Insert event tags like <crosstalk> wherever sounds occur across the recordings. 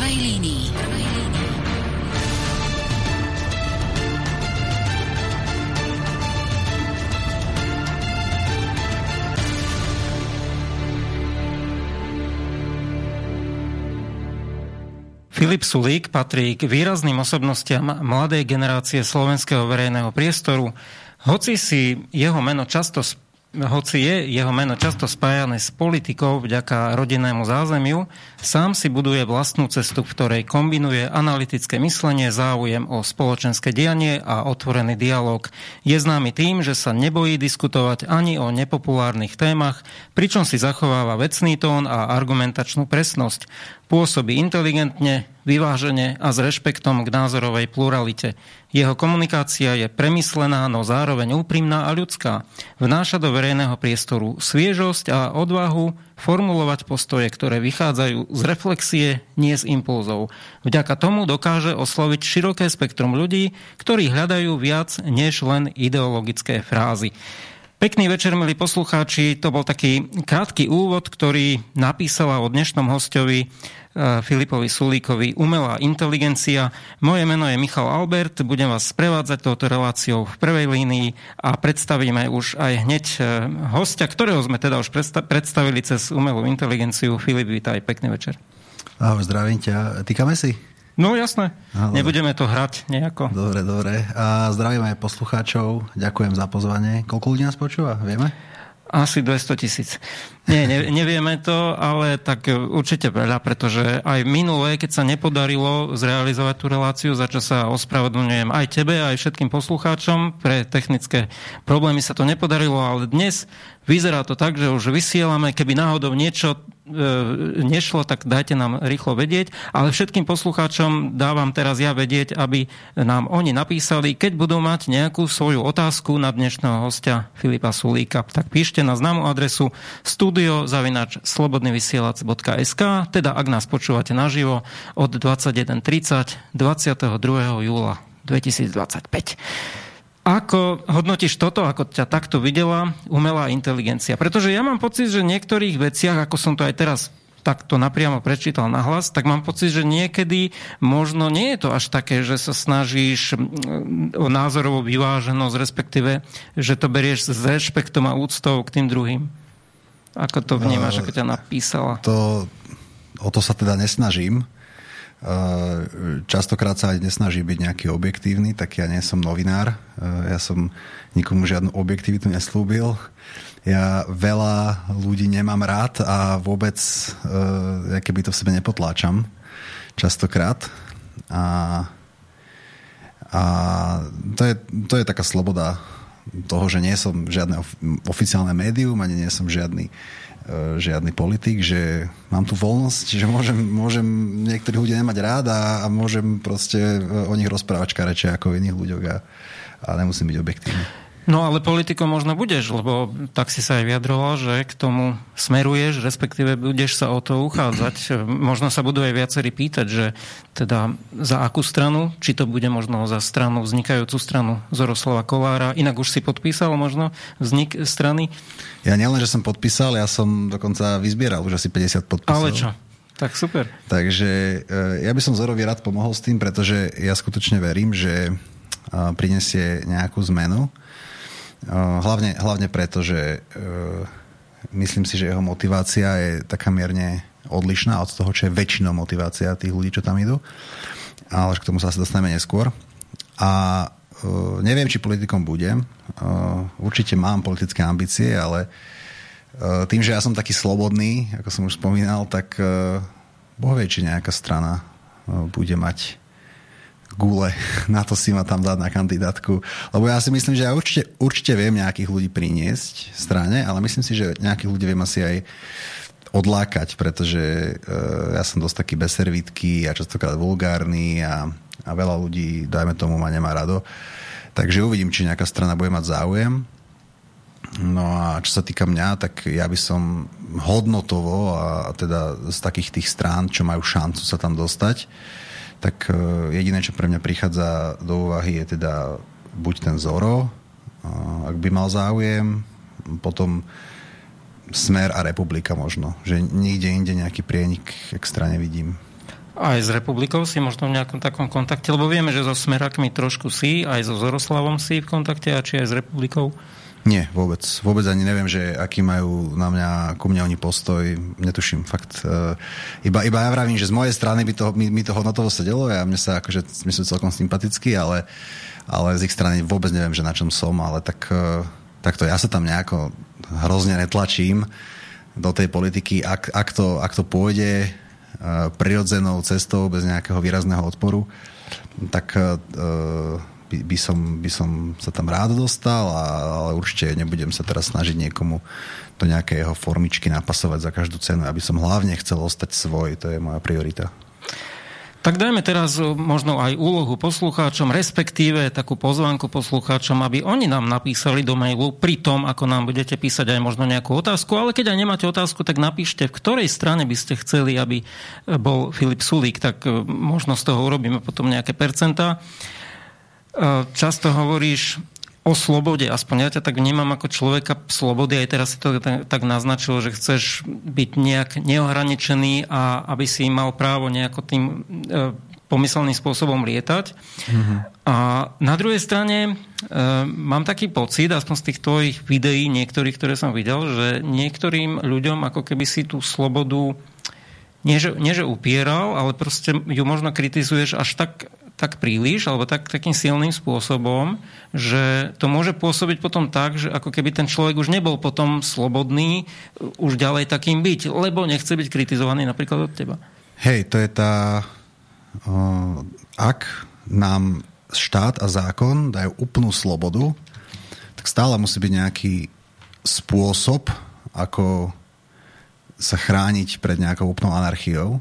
prvej línii. Filip Sulík patrí k výrazným osobnostiam mladej generácie slovenského verejného priestoru. Hoci si jeho meno často hoci je jeho meno často spájané s politikou vďaka rodinnému zázemiu, sám si buduje vlastnú cestu, v ktorej kombinuje analytické myslenie, záujem o spoločenské dianie a otvorený dialog. Je známy tým, že sa nebojí diskutovať ani o nepopulárnych témach, pričom si zachováva vecný tón a argumentačnú presnosť. Pôsobí inteligentne, vyvážene a s rešpektom k názorovej pluralite. Jeho komunikácia je premyslená, no zároveň úprimná a ľudská. Vnáša do verejného priestoru sviežosť a odvahu formulovať postoje, ktoré vychádzajú z reflexie, nie z impulzov. Vďaka tomu dokáže osloviť široké spektrum ľudí, ktorí hľadajú viac než len ideologické frázy. Pekný večer, milí poslucháči. To bol taký krátky úvod, ktorý napísala o dnešnom hostovi Filipovi Sulíkovi Umelá inteligencia. Moje meno je Michal Albert, budem vás sprevádzať touto reláciou v prvej línii a predstavíme už aj hneď e, hostia, ktorého sme teda už predstavili cez umelú inteligenciu. Filip, vítaj, pekný večer. Ahoj, zdravím ťa. Týkame si? No jasné, Ahoj. nebudeme to hrať nejako. Dobre, dobre. A zdravím aj poslucháčov, ďakujem za pozvanie. Koľko ľudí nás počúva, vieme? Asi 200 tisíc. Nie, ne, nevieme to, ale tak určite veľa, pretože aj minulé, keď sa nepodarilo zrealizovať tú reláciu, za čo sa ospravedlňujem aj tebe, aj všetkým poslucháčom, pre technické problémy sa to nepodarilo, ale dnes vyzerá to tak, že už vysielame, keby náhodou niečo E, nešlo, tak dajte nám rýchlo vedieť. Ale všetkým poslucháčom dávam teraz ja vedieť, aby nám oni napísali, keď budú mať nejakú svoju otázku na dnešného hostia Filipa Sulíka. Tak píšte na známu adresu studiozavinač slobodnyvysielac.sk teda ak nás počúvate naživo od 21.30 22. júla 2025. Ako hodnotíš toto, ako ťa takto videla umelá inteligencia? Pretože ja mám pocit, že v niektorých veciach, ako som to aj teraz takto napriamo prečítal na hlas, tak mám pocit, že niekedy možno nie je to až také, že sa snažíš o názorovú vyváženosť, respektíve, že to berieš s rešpektom a úctou k tým druhým. Ako to vnímaš, ako ťa napísala? To, o to sa teda nesnažím. Častokrát sa aj nesnaží byť nejaký objektívny, tak ja nie som novinár. Ja som nikomu žiadnu objektivitu neslúbil. Ja veľa ľudí nemám rád a vôbec ja keby to v sebe nepotláčam častokrát. A, a to, je, to je taká sloboda toho, že nie som žiadne oficiálne médium, ani nie som žiadny E, žiadny politik, že mám tu voľnosť, že môžem, môžem niektorých ľudí nemať rád a, a môžem proste o nich rozprávať škareče ako iných ľuďoch a, a nemusím byť objektívny. No ale politikom možno budeš, lebo tak si sa aj vyjadroval, že k tomu smeruješ, respektíve budeš sa o to uchádzať. Možno sa budú aj viacerí pýtať, že teda za akú stranu, či to bude možno za stranu, vznikajúcu stranu Zoroslava Kolára. Inak už si podpísal možno vznik strany? Ja nielen, že som podpísal, ja som dokonca vyzbieral už asi 50 podpisov. Ale čo? Tak super. Takže e, ja by som Zorovi rád pomohol s tým, pretože ja skutočne verím, že prinesie nejakú zmenu Hlavne, hlavne preto, že myslím si, že jeho motivácia je taká mierne odlišná od toho, čo je väčšinou motivácia tých ľudí, čo tam idú. Ale k tomu sa asi dostaneme neskôr. A neviem, či politikom budem. Určite mám politické ambície, ale tým, že ja som taký slobodný, ako som už spomínal, tak Boh vie, či nejaká strana bude mať gule <laughs> na to si ma tam dať na kandidátku. Lebo ja si myslím, že ja určite, určite viem nejakých ľudí priniesť strane, ale myslím si, že nejakých ľudí viem asi aj odlákať, pretože uh, ja som dosť taký bezservítky a častokrát vulgárny a, a veľa ľudí, dajme tomu, ma nemá rado. Takže uvidím, či nejaká strana bude mať záujem. No a čo sa týka mňa, tak ja by som hodnotovo a teda z takých tých strán, čo majú šancu sa tam dostať, tak e, jediné, čo pre mňa prichádza do úvahy je teda buď ten Zoro, ak by mal záujem, potom Smer a Republika možno. Že nikde inde nejaký prienik extra nevidím. Aj s republikou si možno v nejakom takom kontakte, lebo vieme, že so Smerakmi trošku si, aj so Zoroslavom si v kontakte, a či aj s republikou? Nie, vôbec. Vôbec ani neviem, že aký majú na mňa, ku mne oni postoj. Netuším, fakt. Uh, iba, iba ja vravím, že z mojej strany by to, mi, mi to hodnotovo sedelo a mne sa akože, my sú celkom sympatickí, ale, ale z ich strany vôbec neviem, že na čom som, ale tak, uh, takto ja sa tam nejako hrozne netlačím do tej politiky. Ak, ak, to, ak to pôjde uh, prirodzenou cestou, bez nejakého výrazného odporu, tak uh, by, by, som, by som sa tam rád dostal, a, ale určite nebudem sa teraz snažiť niekomu do nejakého formičky napasovať za každú cenu, aby som hlavne chcel ostať svoj, to je moja priorita. Tak dajme teraz možno aj úlohu poslucháčom, respektíve takú pozvánku poslucháčom, aby oni nám napísali do mailu pri tom, ako nám budete písať aj možno nejakú otázku, ale keď aj nemáte otázku, tak napíšte, v ktorej strane by ste chceli, aby bol Filip Sulík, tak možno z toho urobíme potom nejaké percentá. Často hovoríš o slobode, aspoň ja ťa tak vnímam ako človeka slobody, aj teraz si to tak naznačil, že chceš byť nejak neohraničený a aby si mal právo nejako tým e, pomyselným spôsobom lietať. Mm-hmm. A na druhej strane e, mám taký pocit, aspoň z tých tvojich videí, niektorých, ktoré som videl, že niektorým ľuďom ako keby si tú slobodu nie že, nie, že upieral, ale proste ju možno kritizuješ až tak tak príliš, alebo tak, takým silným spôsobom, že to môže pôsobiť potom tak, že ako keby ten človek už nebol potom slobodný už ďalej takým byť, lebo nechce byť kritizovaný napríklad od teba. Hej, to je tá... Uh, ak nám štát a zákon dajú úplnú slobodu, tak stále musí byť nejaký spôsob, ako sa chrániť pred nejakou úplnou anarchiou.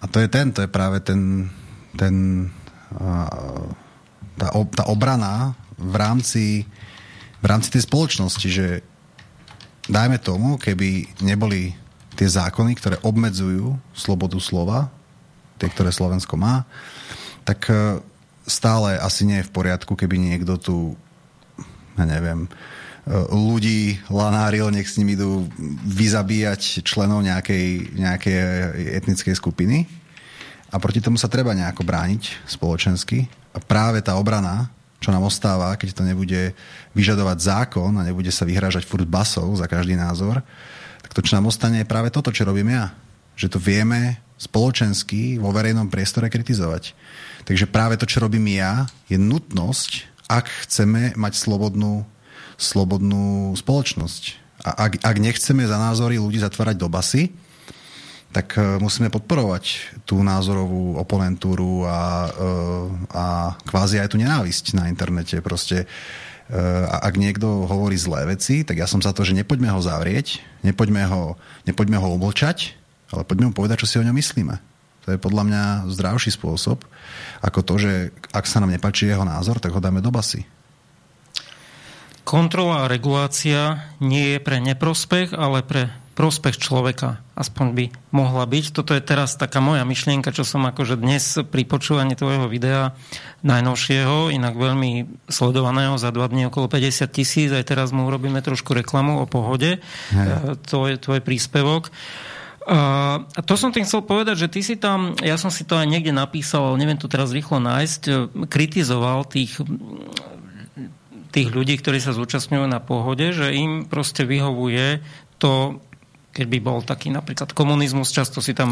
A to je ten, to je práve ten ten, tá, tá obrana v rámci, v rámci tej spoločnosti, že dajme tomu, keby neboli tie zákony, ktoré obmedzujú slobodu slova, tie, ktoré Slovensko má, tak e, stále asi nie je v poriadku, keby niekto tu, ja neviem, e, ľudí lanáril, nech s nimi idú vyzabíjať členov nejakej, nejakej etnickej skupiny a proti tomu sa treba nejako brániť spoločensky. A práve tá obrana, čo nám ostáva, keď to nebude vyžadovať zákon a nebude sa vyhrážať furt basov za každý názor, tak to, čo nám ostane, je práve toto, čo robím ja. Že to vieme spoločensky vo verejnom priestore kritizovať. Takže práve to, čo robím ja, je nutnosť, ak chceme mať slobodnú, slobodnú spoločnosť. A ak, ak nechceme za názory ľudí zatvárať do basy, tak e, musíme podporovať tú názorovú oponentúru a, e, a kvázi aj tú nenávisť na internete. Proste e, a ak niekto hovorí zlé veci, tak ja som za to, že nepoďme ho zavrieť, nepoďme ho, nepoďme ho umlčať, ale poďme mu povedať, čo si o ňom myslíme. To je podľa mňa zdravší spôsob, ako to, že ak sa nám nepačí jeho názor, tak ho dáme do basy. Kontrola a regulácia nie je pre neprospech, ale pre prospech človeka. Aspoň by mohla byť. Toto je teraz taká moja myšlienka, čo som akože dnes pri počúvaní tvojho videa najnovšieho, inak veľmi sledovaného za dva dní okolo 50 tisíc, aj teraz mu urobíme trošku reklamu o pohode. Hej. To je tvoj príspevok. A to som tým chcel povedať, že ty si tam, ja som si to aj niekde napísal, neviem to teraz rýchlo nájsť, kritizoval tých tých ľudí, ktorí sa zúčastňujú na pohode, že im proste vyhovuje to keď by bol taký napríklad komunizmus, často si tam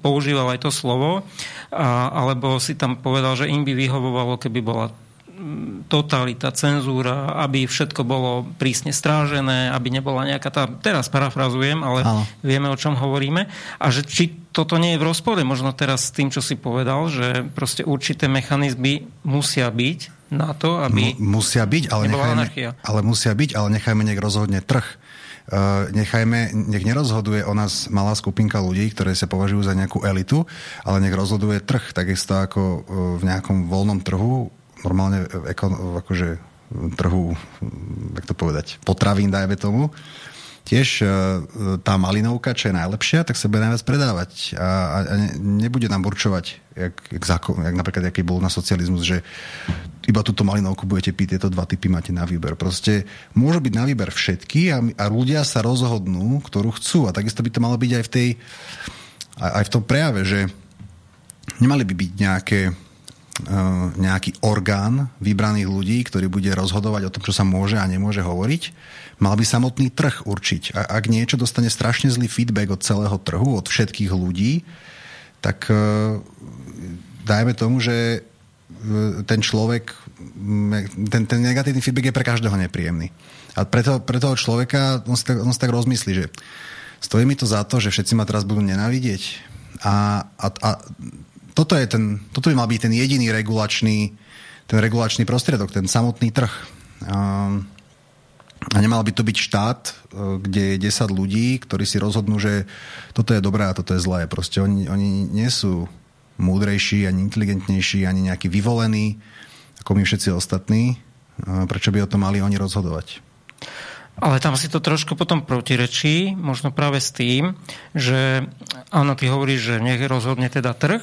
používal aj to slovo, a, alebo si tam povedal, že im by vyhovovalo, keby bola mm, totalita, cenzúra, aby všetko bolo prísne strážené, aby nebola nejaká tá, teraz parafrazujem, ale Áno. vieme, o čom hovoríme. A že či toto nie je v rozpore možno teraz s tým, čo si povedal, že proste určité mechanizmy musia byť na to, aby M- musia byť, ale, nechajme, ale musia byť, ale nechajme nech rozhodne trh nechajme, nech nerozhoduje o nás malá skupinka ľudí, ktoré sa považujú za nejakú elitu, ale nech rozhoduje trh, takisto ako eh, v nejakom voľnom trhu, normálne akože trhu, jak to povedať, potravín, dajme tomu, tiež e, tá malinovka, čo je najlepšia, tak sa bude najviac predávať. A, a nebude nám určovať, jak, jak, zákon, jak napríklad, aký bol na socializmus, že iba túto malinovku budete piť, tieto dva typy máte na výber. Proste môžu byť na výber všetky a, a ľudia sa rozhodnú, ktorú chcú. A takisto by to malo byť aj v tej aj v tom prejave, že nemali by byť nejaké nejaký orgán vybraných ľudí, ktorý bude rozhodovať o tom, čo sa môže a nemôže hovoriť. Mal by samotný trh určiť. A ak niečo dostane strašne zlý feedback od celého trhu, od všetkých ľudí, tak dajme tomu, že ten človek, ten, ten negatívny feedback je pre každého nepríjemný. A preto, pre toho človeka on si, tak, on si tak rozmyslí, že stojí mi to za to, že všetci ma teraz budú nenávidieť. A, a, a toto, je ten, toto by mal byť ten jediný regulačný, ten regulačný prostriedok, ten samotný trh. A, a nemal by to byť štát, e, kde je 10 ľudí, ktorí si rozhodnú, že toto je dobré a toto je zlé. Proste oni, oni nie sú múdrejší, ani inteligentnejší, ani nejaký vyvolený, ako my všetci ostatní. Prečo by o tom mali oni rozhodovať? Ale tam si to trošku potom protirečí, možno práve s tým, že áno, ty hovoríš, že nech rozhodne teda trh,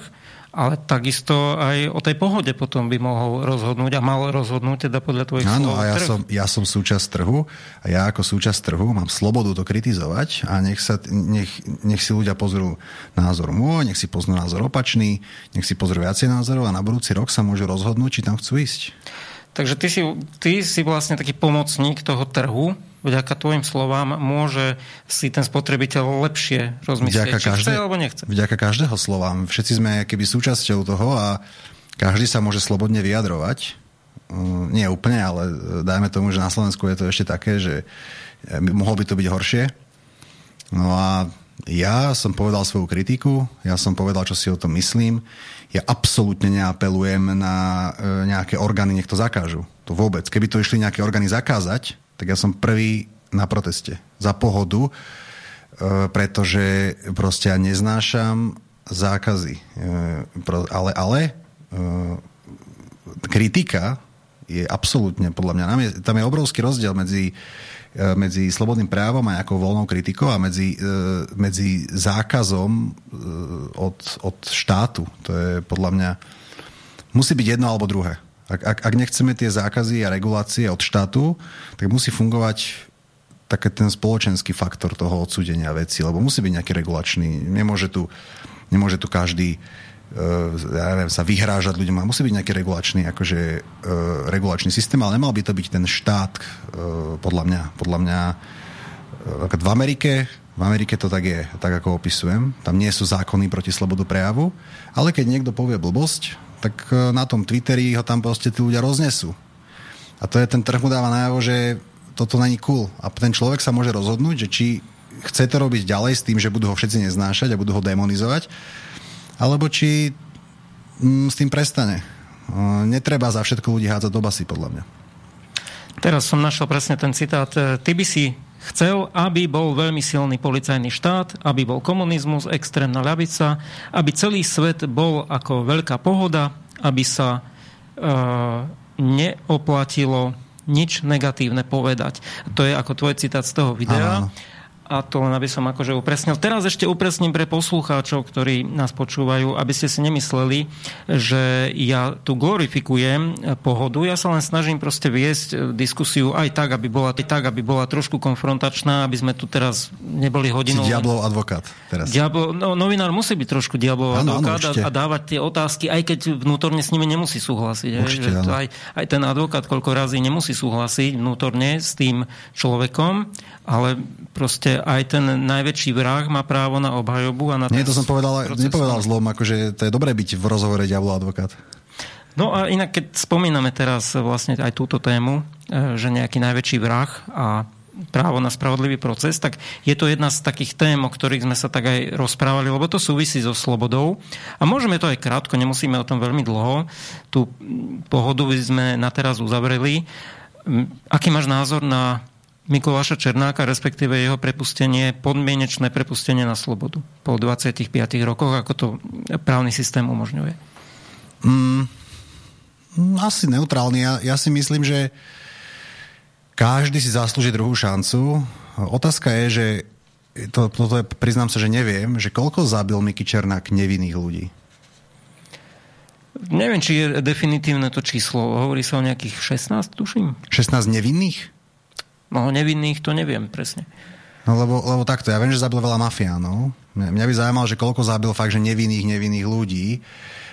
ale takisto aj o tej pohode potom by mohol rozhodnúť a mal rozhodnúť teda podľa tvojich Áno, a ja som, ja som súčasť trhu a ja ako súčasť trhu mám slobodu to kritizovať a nech, sa, nech, nech si ľudia pozrú názor môj, nech si pozrú názor opačný, nech si pozrú viacej názorov a na budúci rok sa môžu rozhodnúť, či tam chcú ísť. Takže ty si, ty si vlastne taký pomocník toho trhu, vďaka tvojim slovám môže si ten spotrebiteľ lepšie rozmyslieť, vďaka či každé, chce alebo nechce. Vďaka každého slovám. Všetci sme keby súčasťou toho a každý sa môže slobodne vyjadrovať. Mm, nie úplne, ale dajme tomu, že na Slovensku je to ešte také, že e, mohlo by to byť horšie. No a ja som povedal svoju kritiku, ja som povedal, čo si o tom myslím. Ja absolútne neapelujem na e, nejaké orgány, nech to zakážu. To vôbec. Keby to išli nejaké orgány zakázať, tak ja som prvý na proteste. Za pohodu, e, pretože proste ja neznášam zákazy. E, ale, ale e, kritika je absolútne, podľa mňa, tam je obrovský rozdiel medzi, medzi slobodným právom a nejakou voľnou kritikou a medzi, medzi zákazom od, od štátu. To je podľa mňa, musí byť jedno alebo druhé. Ak, ak, ak nechceme tie zákazy a regulácie od štátu, tak musí fungovať taký ten spoločenský faktor toho odsúdenia veci, lebo musí byť nejaký regulačný. Nemôže tu, nemôže tu každý uh, ja neviem, sa vyhrážať ľuďom. Musí byť nejaký regulačný, akože, uh, regulačný systém, ale nemal by to byť ten štát, uh, podľa mňa. Podľa mňa v Amerike v Amerike to tak je, tak ako opisujem. Tam nie sú zákony proti slobodu prejavu, ale keď niekto povie blbosť, tak e, na tom Twitteri ho tam proste tí ľudia roznesú. A to je ten trh mu dáva najavo, že toto není cool. A ten človek sa môže rozhodnúť, že či chce to robiť ďalej s tým, že budú ho všetci neznášať a budú ho demonizovať, alebo či mm, s tým prestane. E, netreba za všetko ľudí hádzať do basy, podľa mňa. Teraz som našiel presne ten citát. E, ty by si chcel, aby bol veľmi silný policajný štát, aby bol komunizmus, extrémna ľavica, aby celý svet bol ako veľká pohoda, aby sa e, neoplatilo nič negatívne povedať. To je ako tvoj citát z toho videa. Aha a to len aby som akože upresnil. Teraz ešte upresním pre poslucháčov, ktorí nás počúvajú, aby ste si nemysleli, že ja tu glorifikujem pohodu. Ja sa len snažím proste viesť diskusiu aj tak, aby bola, aj tak, aby bola trošku konfrontačná, aby sme tu teraz neboli hodinu... Si diablov advokát teraz. Diablo, no, novinár musí byť trošku diablov advokát ano, a, a dávať tie otázky, aj keď vnútorne s nimi nemusí súhlasiť. Určite, že to aj, aj ten advokát koľko razy nemusí súhlasiť vnútorne s tým človekom, ale proste aj ten najväčší vrah má právo na obhajobu. A na Nie, to som povedal, nepovedal zlom, akože to je dobré byť v rozhovore diablo advokát. No a inak, keď spomíname teraz vlastne aj túto tému, e, že nejaký najväčší vrah a právo na spravodlivý proces, tak je to jedna z takých tém, o ktorých sme sa tak aj rozprávali, lebo to súvisí so slobodou. A môžeme to aj krátko, nemusíme o tom veľmi dlho. Tú pohodu sme na teraz uzavreli. Aký máš názor na Mikuláša Černáka, respektíve jeho prepustenie, podmienečné prepustenie na slobodu po 25 rokoch, ako to právny systém umožňuje? Mm, asi neutrálny. Ja, ja si myslím, že každý si zaslúži druhú šancu. Otázka je, že to, toto je, priznám sa, že neviem, že koľko zabil Miky Černák nevinných ľudí? Neviem, či je definitívne to číslo. Hovorí sa o nejakých 16, tuším. 16 nevinných? No nevinných to neviem presne. No lebo, lebo takto, ja viem, že zabil veľa mafiánov. Mňa by zaujímalo, že koľko zabil fakt, že nevinných, nevinných ľudí.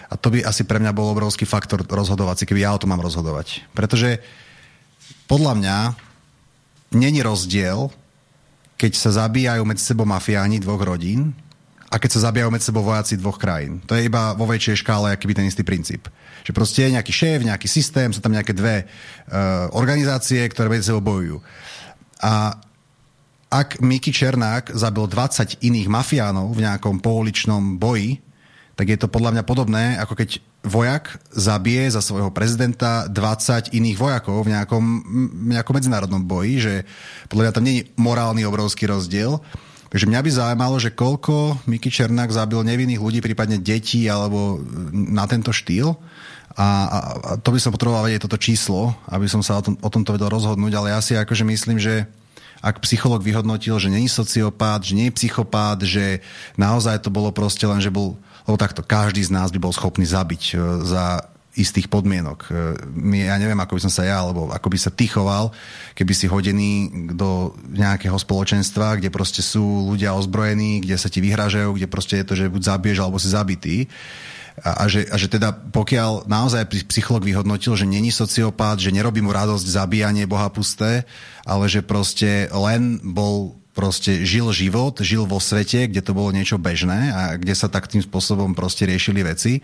A to by asi pre mňa bol obrovský faktor rozhodovací, keby ja o tom mám rozhodovať. Pretože podľa mňa není rozdiel, keď sa zabíjajú medzi sebou mafiáni dvoch rodín a keď sa zabíjajú medzi sebou vojaci dvoch krajín. To je iba vo väčšej škále aký ten istý princíp. Že proste je nejaký šéf, nejaký systém, sú tam nejaké dve uh, organizácie, ktoré medzi sebou bojujú. A ak Miki Černák zabil 20 iných mafiánov v nejakom pouličnom boji, tak je to podľa mňa podobné, ako keď vojak zabije za svojho prezidenta 20 iných vojakov v nejakom, nejakom medzinárodnom boji, že podľa mňa tam nie je morálny obrovský rozdiel. Takže mňa by zaujímalo, že koľko Miki Černák zabil nevinných ľudí, prípadne detí alebo na tento štýl. A, a, to by som potreboval vedieť toto číslo, aby som sa o, tom, o tomto vedel rozhodnúť, ale ja si akože myslím, že ak psycholog vyhodnotil, že není sociopát, že nie je psychopát, že naozaj to bolo proste len, že bol, lebo takto, každý z nás by bol schopný zabiť e, za istých podmienok. E, ja neviem, ako by som sa ja, alebo ako by sa ty choval, keby si hodený do nejakého spoločenstva, kde proste sú ľudia ozbrojení, kde sa ti vyhražajú, kde proste je to, že buď zabiješ, alebo si zabitý. A, a, že, a že teda pokiaľ naozaj psycholog vyhodnotil, že není sociopát, že nerobí mu radosť zabíjanie boha pusté, ale že proste len bol proste žil život, žil vo svete, kde to bolo niečo bežné a kde sa tak tým spôsobom proste riešili veci,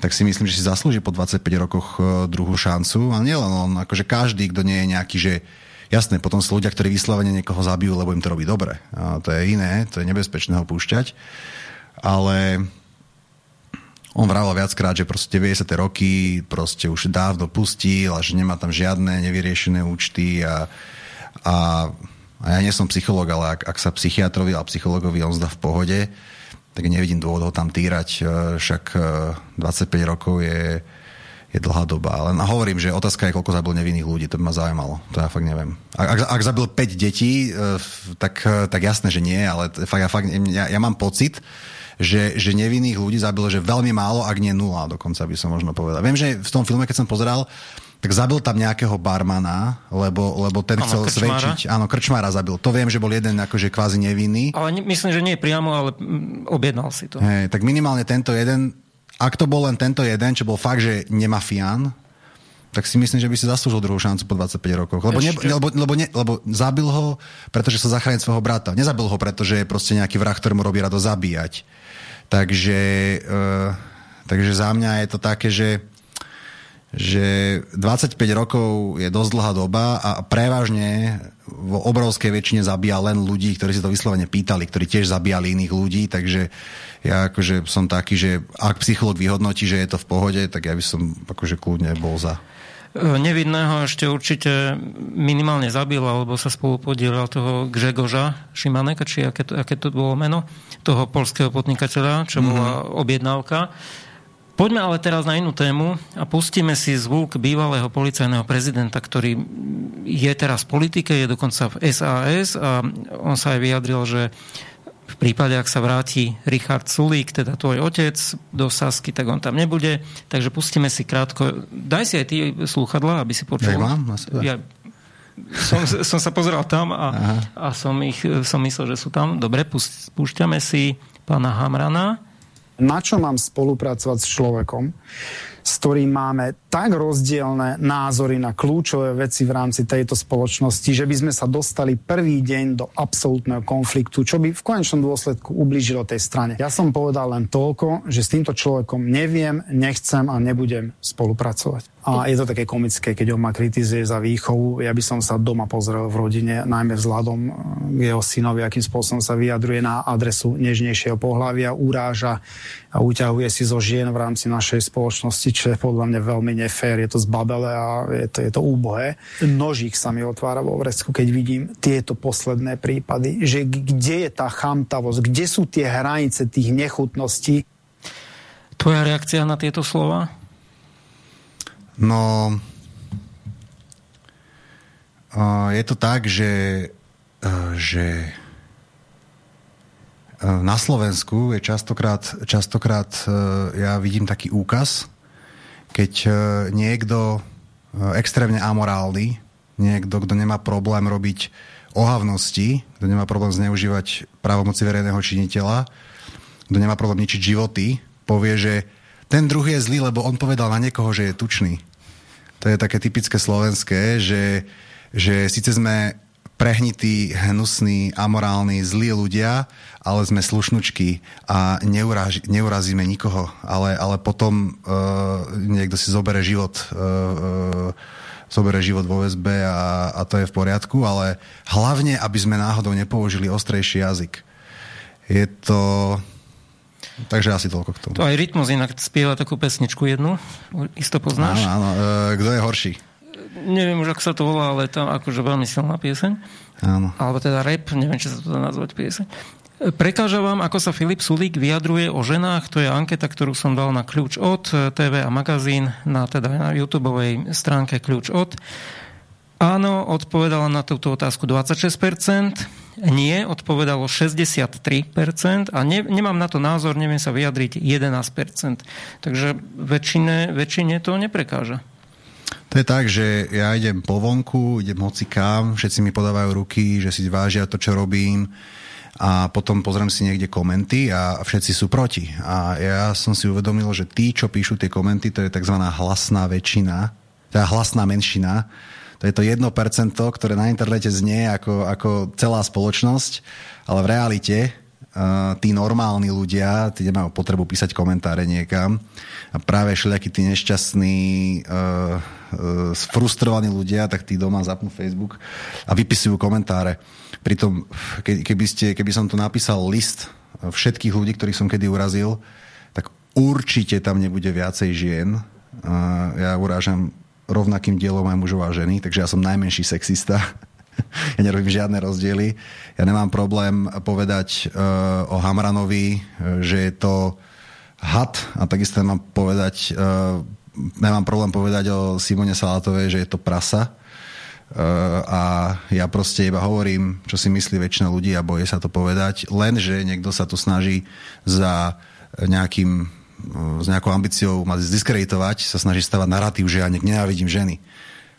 tak si myslím, že si zaslúži po 25 rokoch e, druhú šancu. A nielen on, akože každý, kto nie je nejaký, že jasné, potom sú ľudia, ktorí vyslovene niekoho zabijú, lebo im to robí dobre. A to je iné, to je nebezpečné ho púšťať. Ale on vravel viackrát, že proste 90. roky proste už dávno pustil a že nemá tam žiadne nevyriešené účty a, a, a ja nie som psycholog, ale ak, ak sa psychiatrovi a psychologovi on zdá v pohode, tak nevidím dôvod ho tam týrať, e, však 25 e, rokov je, je dlhá doba. Ale hovorím, že otázka je, koľko zabil nevinných ľudí, to by ma zaujímalo. To ja fakt neviem. Ak, ak zabil 5 detí, e, tak, tak jasné, že nie, ale fakt, ja, fakt, ja, ja mám pocit, že, že nevinných ľudí zabilo, že veľmi málo, ak nie nula dokonca by som možno povedal. Viem, že v tom filme, keď som pozeral, tak zabil tam nejakého barmana, lebo, lebo ten ano, chcel krčmára. svedčiť. Áno, krčmára zabil. To viem, že bol jeden akože kvázi nevinný. Ale ne, myslím, že nie priamo, ale mm, objednal si to. Hey, tak minimálne tento jeden, ak to bol len tento jeden, čo bol fakt, že nemafián, tak si myslím, že by si zaslúžil druhú šancu po 25 rokoch. Lebo, ne, lebo, lebo, ne, lebo zabil ho, pretože sa zachránil svojho brata. Nezabil ho, pretože je proste nejaký vrah, ktorému robí rado zabíjať. Takže, uh, takže za mňa je to také, že že 25 rokov je dosť dlhá doba a prevažne vo obrovskej väčšine zabíja len ľudí, ktorí si to vyslovene pýtali, ktorí tiež zabíjali iných ľudí, takže ja akože som taký, že ak psycholog vyhodnotí, že je to v pohode, tak ja by som akože kľudne bol za. Nevidného ešte určite minimálne zabil, alebo sa spolu podielal toho Gžegoža Šimaneka, či aké to, aké to bolo meno, toho polského podnikateľa, čo mm-hmm. bola objednávka. Poďme ale teraz na inú tému a pustíme si zvuk bývalého policajného prezidenta, ktorý je teraz v politike, je dokonca v SAS a on sa aj vyjadril, že v prípade, ak sa vráti Richard Sulík, teda tvoj otec, do Sasky, tak on tam nebude. Takže pustíme si krátko. Daj si aj ty slúchadla, aby si počul. Ja mám na sebe. Ja som, som sa pozeral tam a, a som, ich, som myslel, že sú tam. Dobre, púšťame si pána Hamrana. Na čo mám spolupracovať s človekom, s ktorým máme tak rozdielne názory na kľúčové veci v rámci tejto spoločnosti, že by sme sa dostali prvý deň do absolútneho konfliktu, čo by v konečnom dôsledku ublížilo tej strane. Ja som povedal len toľko, že s týmto človekom neviem, nechcem a nebudem spolupracovať. A je to také komické, keď on ma kritizuje za výchovu. Ja by som sa doma pozrel v rodine, najmä vzhľadom k jeho synovi, akým spôsobom sa vyjadruje na adresu nežnejšieho pohľavia, uráža a uťahuje si zo žien v rámci našej spoločnosti, čo je podľa mňa veľmi nefér, je to zbabele a je to, je to úbohé. Nožík sa mi otvára vo vrecku, keď vidím tieto posledné prípady, že kde je tá chamtavosť, kde sú tie hranice tých nechutností. Tvoja reakcia na tieto slova? No, je to tak, že, že na Slovensku je častokrát, častokrát ja vidím taký úkaz, keď niekto extrémne amorálny, niekto, kto nemá problém robiť ohavnosti, kto nemá problém zneužívať právomoci verejného činiteľa, kto nemá problém ničiť životy, povie, že ten druhý je zlý, lebo on povedal na niekoho, že je tučný. To je také typické slovenské, že, že síce sme prehnití, hnusní, amorálni, zlí ľudia, ale sme slušnučky a neuraž, neurazíme nikoho. Ale, ale potom uh, niekto si zobere život uh, uh, zobere život vo väzbe a, a to je v poriadku, ale hlavne, aby sme náhodou nepoužili ostrejší jazyk. Je to... Takže asi toľko k tomu. To aj Rytmus inak spieva takú pesničku jednu, isto poznáš? Áno, áno. E, kto je horší? neviem už, ako sa to volá, ale tam akože veľmi silná pieseň. Áno. Alebo teda rap, neviem, či sa to dá nazvať pieseň. Prekáža vám, ako sa Filip Sulík vyjadruje o ženách. To je anketa, ktorú som dal na Kľúč od TV a magazín na, teda na youtube stránke Kľúč od. Áno, odpovedala na túto otázku 26%, nie, odpovedalo 63% a ne, nemám na to názor, neviem sa vyjadriť 11%. Takže väčšine, väčšine to neprekáža. To je tak, že ja idem po vonku, idem hoci kam, všetci mi podávajú ruky, že si vážia to, čo robím a potom pozriem si niekde komenty a všetci sú proti. A ja som si uvedomil, že tí, čo píšu tie komenty, to je tzv. hlasná väčšina, teda hlasná menšina, to je to 1%, ktoré na internete znie ako, ako celá spoločnosť, ale v realite tí normálni ľudia, tí nemajú potrebu písať komentáre niekam a práve všelijakí tí nešťastní uh, uh, frustrovaní ľudia, tak tí doma zapnú Facebook a vypisujú komentáre. Pritom, keby, ste, keby som tu napísal list všetkých ľudí, ktorých som kedy urazil, tak určite tam nebude viacej žien. Ja urážam rovnakým dielom aj mužov a ženy, takže ja som najmenší sexista. ja nerobím žiadne rozdiely. Ja nemám problém povedať uh, o Hamranovi, že je to had a takisto nemám povedať uh, nemám problém povedať o Simone Salatovej, že je to prasa. Uh, a ja proste iba hovorím, čo si myslí väčšina ľudí a boje sa to povedať, len že niekto sa tu snaží za nejakým s nejakou ambíciou ma zdiskreditovať, sa snaží stavať narratív, že ja nenávidím ženy.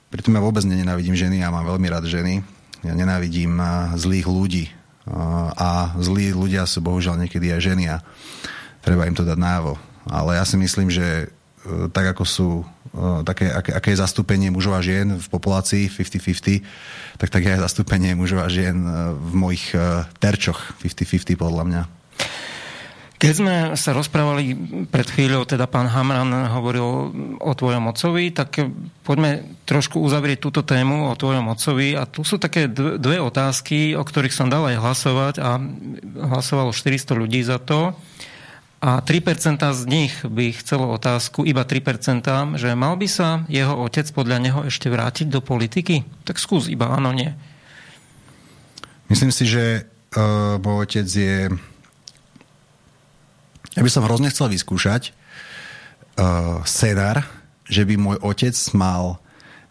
Pritom ja vôbec nenávidím ženy, ja mám veľmi rád ženy. Ja nenávidím uh, zlých ľudí. A zlí ľudia sú bohužiaľ niekedy aj ženy a treba im to dať návo. Ale ja si myslím, že E, tak ako sú také, aké, aké je zastúpenie mužov a žien v populácii 50-50, tak tak je zastúpenie mužov a žien v mojich terčoch 50-50 podľa mňa. Keď sme sa rozprávali pred chvíľou, teda pán Hamran hovoril o tvojom otcovi, tak poďme trošku uzavrieť túto tému o tvojom otcovi. A tu sú také dve otázky, o ktorých som dal aj hlasovať a hlasovalo 400 ľudí za to a 3% z nich by chcelo otázku, iba 3%, že mal by sa jeho otec podľa neho ešte vrátiť do politiky? Tak skús iba áno, nie. Myslím si, že uh, môj otec je... Ja by som hrozne chcel vyskúšať uh, scenár, že by môj otec mal,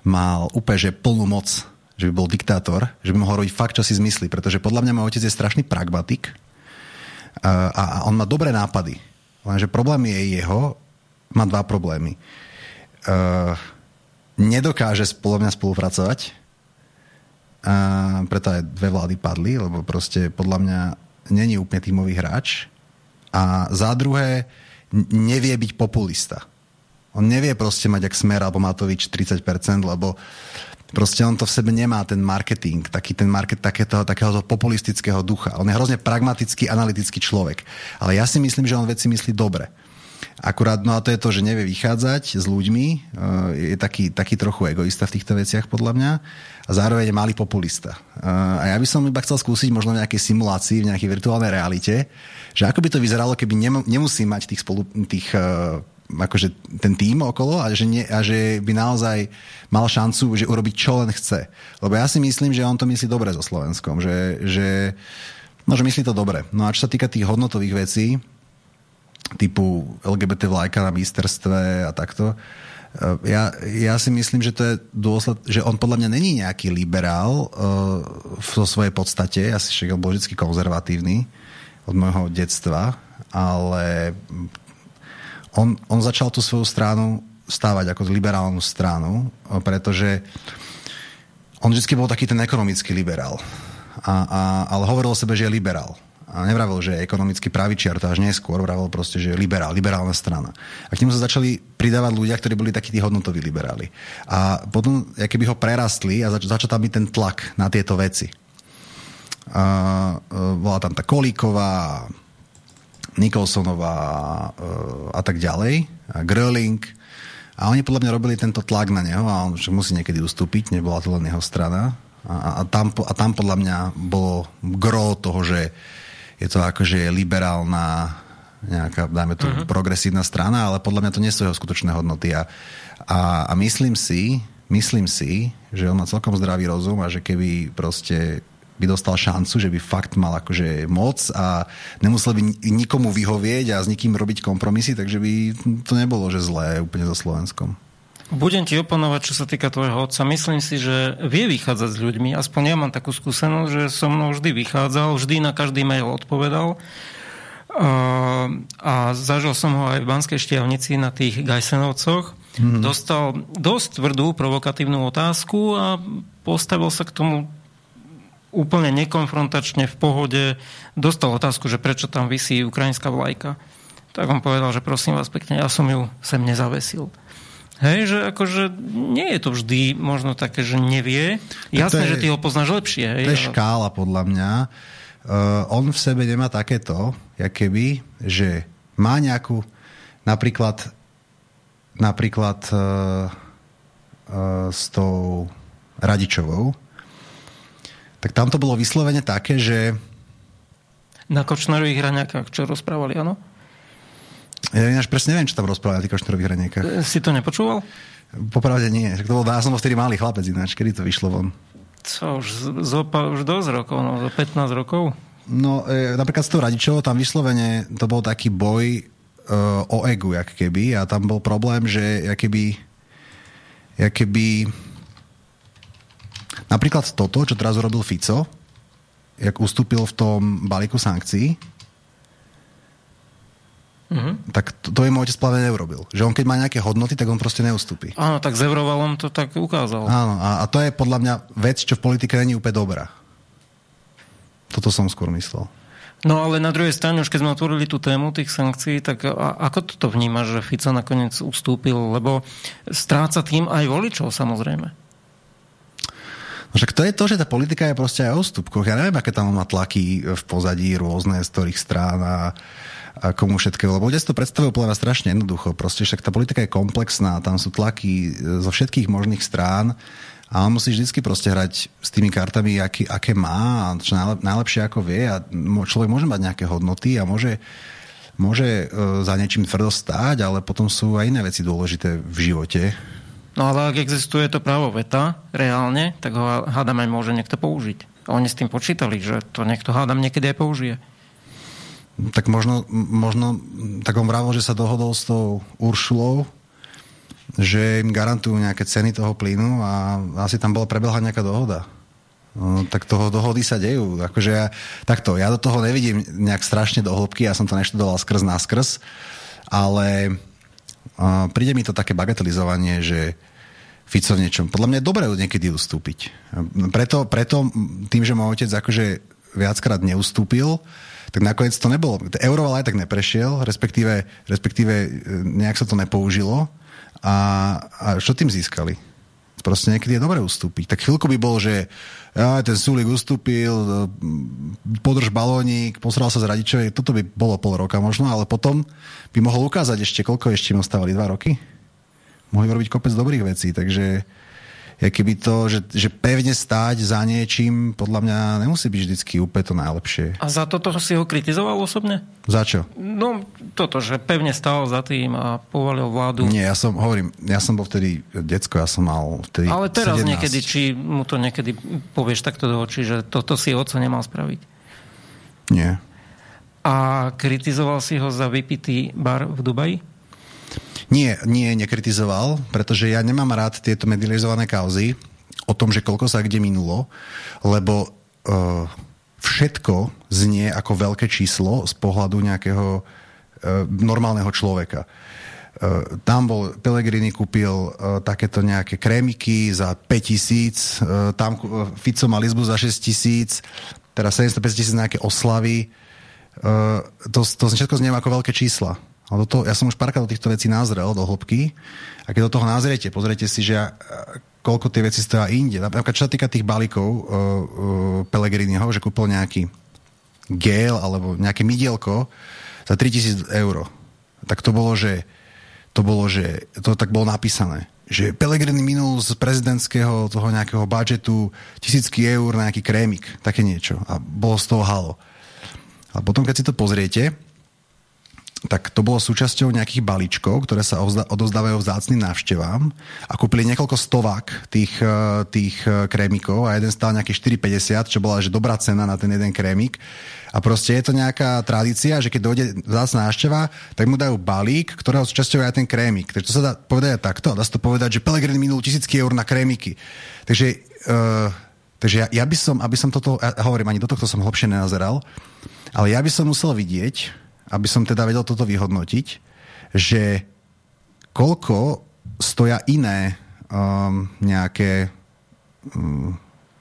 mal úplne že plnú moc, že by bol diktátor, že by mohol robiť fakt, čo si zmyslí, pretože podľa mňa môj otec je strašný pragmatik, a on má dobré nápady. Lenže problém je jeho, má dva problémy. Uh, nedokáže podľa mňa spolupracovať, uh, preto aj dve vlády padli, lebo proste podľa mňa není úplne tímový hráč. A za druhé, nevie byť populista. On nevie proste mať jak Smer alebo Matovič 30%, lebo Proste on to v sebe nemá, ten marketing, taký ten market takéto, takého populistického ducha. On je hrozne pragmatický, analytický človek. Ale ja si myslím, že on veci myslí dobre. Akurát, no a to je to, že nevie vychádzať s ľuďmi, eh, je taký, taký trochu egoista v týchto veciach podľa mňa a zároveň je malý populista. Eh, a ja by som iba chcel skúsiť možno v nejakej simulácii, v nejakej virtuálnej realite, že ako by to vyzeralo, keby nemusí mať tých, spolu, tých eh, akože ten tým okolo a že, nie, a že by naozaj mal šancu, že urobiť čo len chce. Lebo ja si myslím, že on to myslí dobre so Slovenskom, že, že, no, že myslí to dobre. No a čo sa týka tých hodnotových vecí, typu LGBT vlajka na ministerstve a takto, eh, ja, ja si myslím, že to je dôsled, že on podľa mňa není nejaký liberál uh, vo svojej podstate, ja si však bol vždy konzervatívny od môjho detstva, ale on, on začal tú svoju stranu stávať ako liberálnu stranu, pretože on vždy bol taký ten ekonomický liberál. A, a, ale hovoril o sebe, že je liberál. A, nevravil, že je ekonomicky pravičiar, to až neskôr, vravil proste, že je liberál, liberálna strana. A k nemu sa začali pridávať ľudia, ktorí boli takí tí hodnotoví liberáli. A potom, keby ho prerastli a zač- začal tam byť ten tlak na tieto veci. A, uh, bola tam tá Kolíková, Nikolsonová uh, a tak ďalej, a Gröling. A oni podľa mňa robili tento tlak na neho a on však musí niekedy ustúpiť, nebola to len jeho strana. A, a, tam, a tam podľa mňa bolo gro toho, že je to akože liberálna nejaká, dajme to, uh-huh. progresívna strana, ale podľa mňa to nie sú jeho skutočné hodnoty. A, a, a myslím si, myslím si, že on má celkom zdravý rozum a že keby proste by dostal šancu, že by fakt mal akože moc a nemusel by nikomu vyhovieť a s nikým robiť kompromisy, takže by to nebolo, že zlé úplne so Slovenskom. Budem ti oponovať, čo sa týka tvojho otca. Myslím si, že vie vychádzať s ľuďmi. Aspoň ja mám takú skúsenosť, že so mnou vždy vychádzal, vždy na každý mail odpovedal. A zažil som ho aj v Banskej štiavnici na tých Gajsenovcoch. Mm-hmm. Dostal dosť tvrdú, provokatívnu otázku a postavil sa k tomu úplne nekonfrontačne v pohode dostal otázku, že prečo tam vysí ukrajinská vlajka. Tak on povedal, že prosím vás pekne, ja som ju sem nezavesil. Hej, že akože nie je to vždy možno také, že nevie. Jasné, je, že ty ho poznáš lepšie. Hej, to je škála podľa mňa. Uh, on v sebe nemá takéto, jak keby, že má nejakú napríklad napríklad uh, uh, s tou Radičovou, tak tam to bolo vyslovene také, že... Na Kočnerových hraňakách, čo rozprávali, áno? Ja ináč presne neviem, čo tam rozprávali na tých Kočnerových hraňakách. E, si to nepočúval? Popravde nie. To bol, ja som bol vtedy malý chlapec ináč. Kedy to vyšlo von? Co, už, zo, už dosť rokov, no, zo 15 rokov? No, e, napríklad s tou Radičovou, tam vyslovene to bol taký boj e, o egu, jak keby. A tam bol problém, že jak keby, jak keby Napríklad toto, čo teraz urobil Fico, jak ustúpil v tom balíku sankcií, Mm-hmm. Tak to, to je môj otec plave neurobil. Že on keď má nejaké hodnoty, tak on proste neustúpi. Áno, tak s Eurovalom to tak ukázal. Áno, a, a to je podľa mňa vec, čo v politike není úplne dobrá. Toto som skôr myslel. No ale na druhej strane, už keď sme otvorili tú tému tých sankcií, tak a, ako toto vnímaš, že Fico nakoniec ustúpil? Lebo stráca tým aj voličov samozrejme. No však to je to, že tá politika je proste aj o stupkoch. Ja neviem, aké tam má tlaky v pozadí rôzne, z ktorých strán a komu všetkého. Lebo ľudia si to predstavujú podľa strašne jednoducho. Proste však tá politika je komplexná, tam sú tlaky zo všetkých možných strán a on musí vždy proste hrať s tými kartami, aký, aké má a čo najlepšie ako vie a človek môže mať nejaké hodnoty a môže môže e, za niečím tvrdo stáť, ale potom sú aj iné veci dôležité v živote No ale ak existuje to právo veta reálne, tak ho hádam aj môže niekto použiť. Oni s tým počítali, že to niekto hádam niekedy aj použije. Tak možno, možno tak on vravil, že sa dohodol s tou Uršulou, že im garantujú nejaké ceny toho plynu a asi tam bola prebehla nejaká dohoda. No, tak toho dohody sa dejú. Akože ja, takto, ja do toho nevidím nejak strašne do hĺbky, ja som to neštudoval skrz na skrz, ale uh, príde mi to také bagatelizovanie, že Fico v niečom. Podľa mňa je dobré niekedy ustúpiť. Preto, preto tým, že môj otec akože viackrát neustúpil, tak nakoniec to nebolo. Euroval aj tak neprešiel, respektíve, respektíve e, nejak sa to nepoužilo. A, a čo tým získali? Proste niekedy je dobré ustúpiť. Tak chvíľku by bol, že ja, ten Sulik ustúpil, e, podrž balónik, posral sa z radičovej, toto by bolo pol roka možno, ale potom by mohol ukázať ešte, koľko ešte im ostávali, dva roky? mohli robiť kopec dobrých vecí, takže ja keby to, že, že pevne stáť za niečím, podľa mňa nemusí byť vždycky úplne to najlepšie. A za toto si ho kritizoval osobne? Za čo? No, toto, že pevne stál za tým a povalil vládu. Nie, ja som, hovorím, ja som bol vtedy decko, ja som mal vtedy Ale teraz 17. niekedy, či mu to niekedy povieš takto do očí, že toto si oco nemal spraviť? Nie. A kritizoval si ho za vypitý bar v Dubaji? Nie, nie, nekritizoval, pretože ja nemám rád tieto medializované kauzy o tom, že koľko sa kde minulo, lebo uh, všetko znie ako veľké číslo z pohľadu nejakého uh, normálneho človeka. Uh, tam bol, Pelegrini kúpil uh, takéto nejaké krémiky za 5 tisíc, uh, tam uh, Fico mal izbu za 6 tisíc, teraz 750 tisíc nejaké oslavy. uh, to, to všetko znie ako veľké čísla. Ale do toho, ja som už párkrát do týchto vecí názrel, do hĺbky. A keď do toho názriete, pozriete si, že ja, koľko tie veci stojí inde. Napríklad, čo sa týka tých balíkov uh, uh, Pelegriniho, že kúpil nejaký gel alebo nejaké mydielko za 3000 eur. Tak to bolo, že to bolo, že to tak bolo napísané že Pelegrini minul z prezidentského toho nejakého budžetu tisícky eur na nejaký krémik, také niečo. A bolo z toho halo. A potom, keď si to pozriete, tak to bolo súčasťou nejakých balíčkov, ktoré sa odozdávajú vzácným návštevám a kúpili niekoľko stovák tých, e, tých e, krémikov a jeden stál nejaký 4,50, čo bola že dobrá cena na ten jeden krémik. A proste je to nejaká tradícia, že keď dojde vzácná návšteva, tak mu dajú balík, ktorého súčasťou je aj ten krémik. Takže to sa dá povedať takto. Dá sa to povedať, že Pelegrini minul tisícky eur na krémiky. Takže, uh, takže ja, ja by som, aby som toto, ja hovorím, ani do tohto som hlbšie nenazeral, ale ja by som musel vidieť, aby som teda vedel toto vyhodnotiť, že koľko stoja iné um, nejaké um,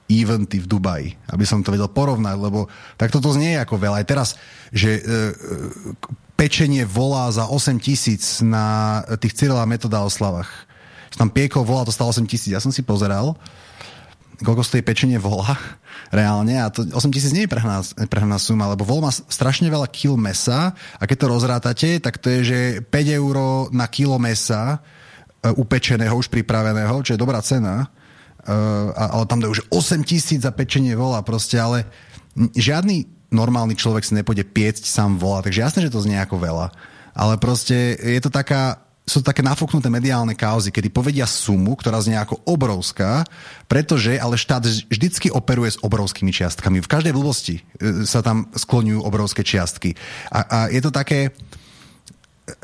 eventy v Dubaji, aby som to vedel porovnať, lebo tak toto znie ako veľa. Aj teraz, že e, pečenie volá za 8 tisíc na tých Cyrila metoda oslavách. Tam piekol volá, to stalo 8 tisíc. Ja som si pozeral, koľko stojí pečenie vola reálne a to 8 tisíc nie je prehnaná, prehnaná suma, lebo vol má strašne veľa kil mesa a keď to rozrátate, tak to je, že 5 eur na kilo mesa e, upečeného, už pripraveného, čo je dobrá cena, e, ale tam dajú už 8 tisíc za pečenie vola proste, ale žiadny normálny človek si nepôjde piecť sám vola, takže jasné, že to znie ako veľa. Ale proste je to taká sú také nafúknuté mediálne kauzy, kedy povedia sumu, ktorá znie ako obrovská, pretože ale štát vždycky operuje s obrovskými čiastkami. V každej blbosti e, sa tam skloňujú obrovské čiastky. A, a je to také,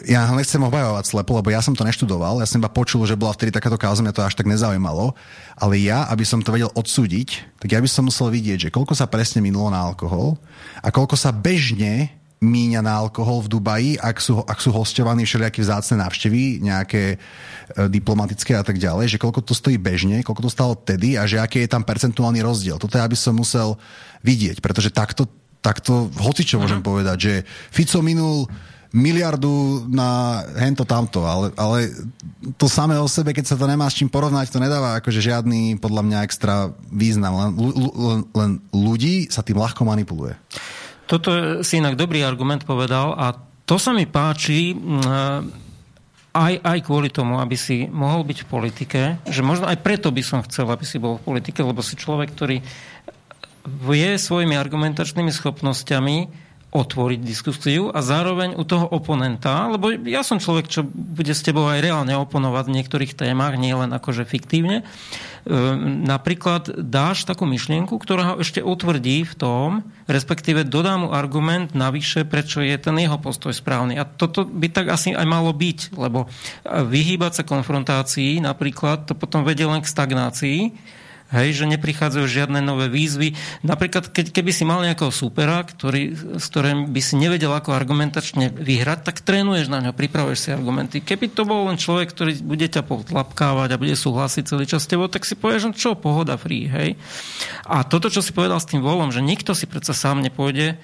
ja nechcem obhajovať slepo, lebo ja som to neštudoval, ja som iba počul, že bola vtedy takáto kauza, mňa to až tak nezaujímalo, ale ja, aby som to vedel odsúdiť, tak ja by som musel vidieť, že koľko sa presne minulo na alkohol a koľko sa bežne míňa na alkohol v Dubaji, ak sú, ak sú hostovaní všelijaké vzácne návštevy, nejaké e, diplomatické a tak ďalej, že koľko to stojí bežne, koľko to stalo tedy a že aký je tam percentuálny rozdiel. Toto ja by som musel vidieť, pretože takto, takto hocičo uh-huh. môžem povedať, že Fico minul miliardu na hento tamto, ale, ale to samé o sebe, keď sa to nemá s čím porovnať, to nedáva akože žiadny podľa mňa extra význam. Len, len, len ľudí sa tým ľahko manipuluje. Toto si inak dobrý argument povedal a to sa mi páči aj, aj kvôli tomu, aby si mohol byť v politike, že možno aj preto by som chcel, aby si bol v politike, lebo si človek, ktorý vie svojimi argumentačnými schopnosťami otvoriť diskusiu a zároveň u toho oponenta, lebo ja som človek, čo bude s tebou aj reálne oponovať v niektorých témach, nie len akože fiktívne. E, napríklad dáš takú myšlienku, ktorá ho ešte utvrdí v tom, respektíve dodá mu argument navyše, prečo je ten jeho postoj správny. A toto by tak asi aj malo byť, lebo vyhýbať sa konfrontácii napríklad, to potom vedie len k stagnácii, Hej, že neprichádzajú žiadne nové výzvy. Napríklad, keď, keby si mal nejakého supera, ktorý, s ktorým by si nevedel ako argumentačne vyhrať, tak trénuješ na ňo, pripravuješ si argumenty. Keby to bol len človek, ktorý bude ťa potlapkávať a bude súhlasiť celý čas s tebou, tak si povieš, no čo, pohoda, free, hej. A toto, čo si povedal s tým volom, že nikto si predsa sám nepôjde e,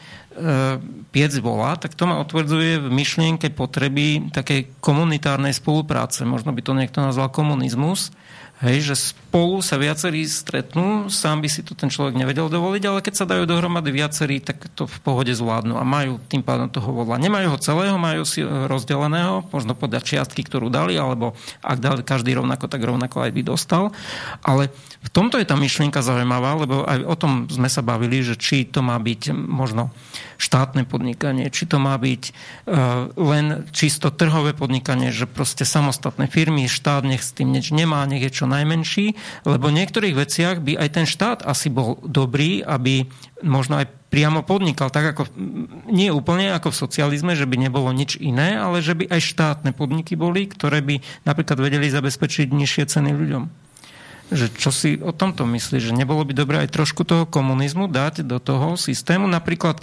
piec vola, tak to ma otvrdzuje v myšlienke potreby takej komunitárnej spolupráce. Možno by to niekto nazval komunizmus, Hej, že spolu sa viacerí stretnú, sám by si to ten človek nevedel dovoliť, ale keď sa dajú dohromady viacerí, tak to v pohode zvládnu a majú tým pádom toho vodla. Nemajú ho celého, majú si rozdeleného, možno podľa čiastky, ktorú dali, alebo ak dali každý rovnako, tak rovnako aj by dostal. Ale v tomto je tá myšlienka zaujímavá, lebo aj o tom sme sa bavili, že či to má byť možno štátne podnikanie, či to má byť uh, len čisto trhové podnikanie, že proste samostatné firmy, štát nech s tým nič nemá, nech je čo najmenší, lebo v niektorých veciach by aj ten štát asi bol dobrý, aby možno aj priamo podnikal, tak ako nie úplne ako v socializme, že by nebolo nič iné, ale že by aj štátne podniky boli, ktoré by napríklad vedeli zabezpečiť nižšie ceny ľuďom že čo si o tomto myslíš, že nebolo by dobré aj trošku toho komunizmu dať do toho systému. Napríklad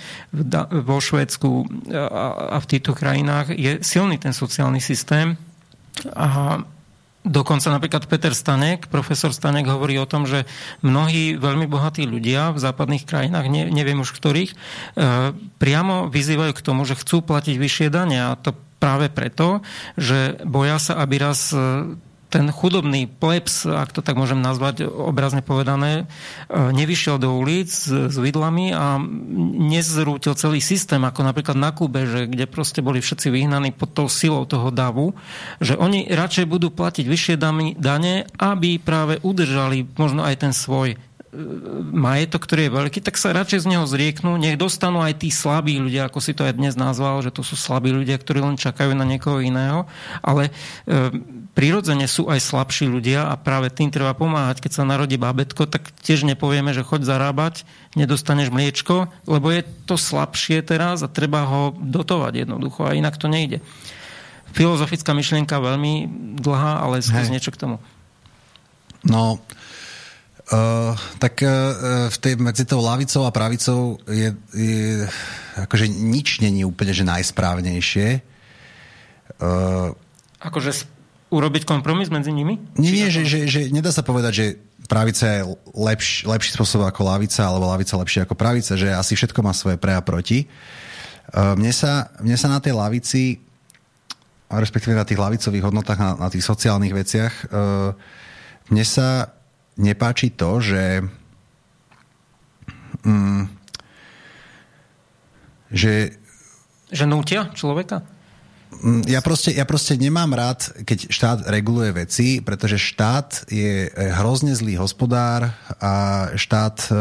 vo Švédsku a v týchto krajinách je silný ten sociálny systém a Dokonca napríklad Peter Stanek, profesor Stanek hovorí o tom, že mnohí veľmi bohatí ľudia v západných krajinách, ne, neviem už ktorých, e, priamo vyzývajú k tomu, že chcú platiť vyššie dane a to práve preto, že boja sa, aby raz e, ten chudobný plebs, ak to tak môžem nazvať obrazne povedané, e, nevyšiel do ulic s, vidlami a nezrútil celý systém, ako napríklad na Kube, že, kde proste boli všetci vyhnaní pod tou silou toho davu, že oni radšej budú platiť vyššie dane, aby práve udržali možno aj ten svoj majetok, ktorý je veľký, tak sa radšej z neho zrieknú, nech dostanú aj tí slabí ľudia, ako si to aj dnes nazval, že to sú slabí ľudia, ktorí len čakajú na niekoho iného, ale e, prirodzene sú aj slabší ľudia a práve tým treba pomáhať. Keď sa narodí babetko, tak tiež nepovieme, že choď zarábať, nedostaneš mliečko, lebo je to slabšie teraz a treba ho dotovať jednoducho a inak to nejde. Filozofická myšlienka veľmi dlhá, ale skús niečo k tomu. No, Uh, tak uh, v tej, medzi tou lavicou a pravicou je, je akože nič není úplne že najsprávnejšie. Uh, akože urobiť kompromis medzi nimi? Nie, nie, že, že, že nedá sa povedať, že pravica je lepš, lepší spôsob ako lavica, alebo lavica lepšie ako pravica, že asi všetko má svoje pre a proti. Uh, mne, sa, mne sa na tej lavici, respektíve na tých lavicových hodnotách, na, na tých sociálnych veciach, uh, mne sa nepáči to, že mm, že že nútia človeka? Mm, ja proste, ja proste nemám rád, keď štát reguluje veci, pretože štát je hrozne zlý hospodár a štát